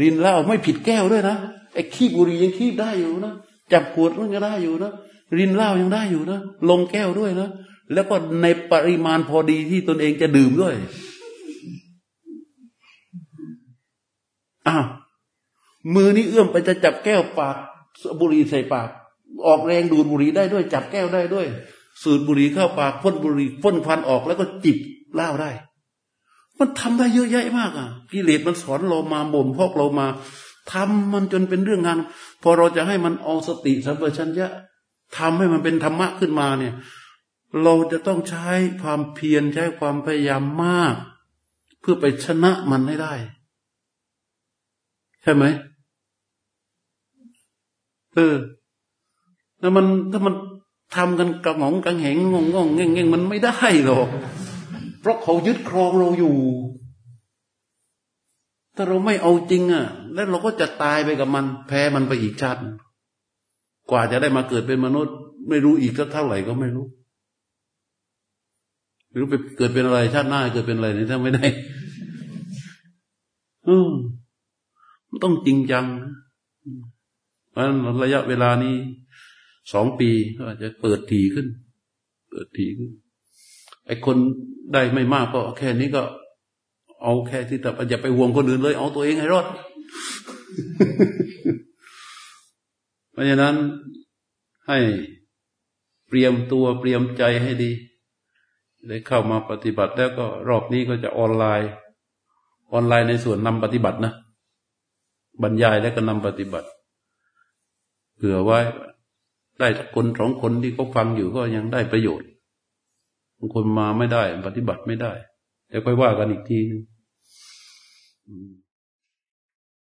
รินเหล้าไม่ผิดแก้วด้วยนะไอ้ขี้บุรียังขี้ได้อยู่นะจับขวดมันก็ได้อยู่นะรินเหล้ายังได้อยู่นะลงแก้วด้วยนะแล้วก็ในปริมาณพอดีที่ตนเองจะดื่มด้วยอ้าวมือนี้เอื้อมไปจะจับแก้วปากบุหรี่ใส่ปาก ออกแรงดูดบุหรี่ได้ด้วย จับแก้วได้ด้วย สูดบุหรี่เข้าปากพ่นบุหรี่พ่นควันออกแล้วก็จิบเหล้าได้ มันทำได้เยอะแยะมากอะกิเลสมันสอนเรามาบ่มพอกเรามาทำมันจนเป็นเรื่องงาน พอเราจะให้มันเอาสติสัมปชัญญะทำให้มันเป็นธรรมะขึ้นมาเนี่ย เราจะต้องใช้ความเพียรใช้ความพยายามมาก เพื่อไปชนะมันให้ได้ ใช่ไหมเออ ถ้ามันถ้ามันทำกันกระหองกังแหงงงงงเง่งเง่งมันไม่ได้หรอก เพราะเขายึดครองเราอยู่ ถ้าเราไม่เอาจริงอะ แล้วเราก็จะตายไปกับมัน แพ้มันไปอีกชาติกว่าจะได้มาเกิดเป็นมนุษย์ ไม่รู้อีกเท่าไหร่ก็ไม่รู้ไม่รู้ไปเกิดเป็นอะไรชาติหน้าเกิดเป็นอะไรนี่ถ้าไม่ได้อืมต้องจริงจังเพราะระยะเวลานี้ สองปีก็อาจจะเปิดทีขึ้น เปิดทีขึ้น ไอ้คนได้ไม่มากก็แค่นี้ก็ เอาแค่ที่แต่อย่าไปห่วงคนอื่นเลย เอาตัวเองให้รอด เพราะฉะนั้นให้เตรียมตัวเตรียมใจให้ดี ได้เข้ามาปฏิบัติแล้วก็รอบนี้ก็จะออนไลน์ ออนไลน์ในส่วนนำปฏิบัตินะ บรรยายแล้วก็นำปฏิบัติ เผื่อไว้ ได้คนสองคนที่เขาฟังอยู่ก็ยังได้ประโยชน์บางคนมาไม่ได้ ปฏิบัติไม่ได้เดี๋ยวค่อยว่ากันอีกทีนึง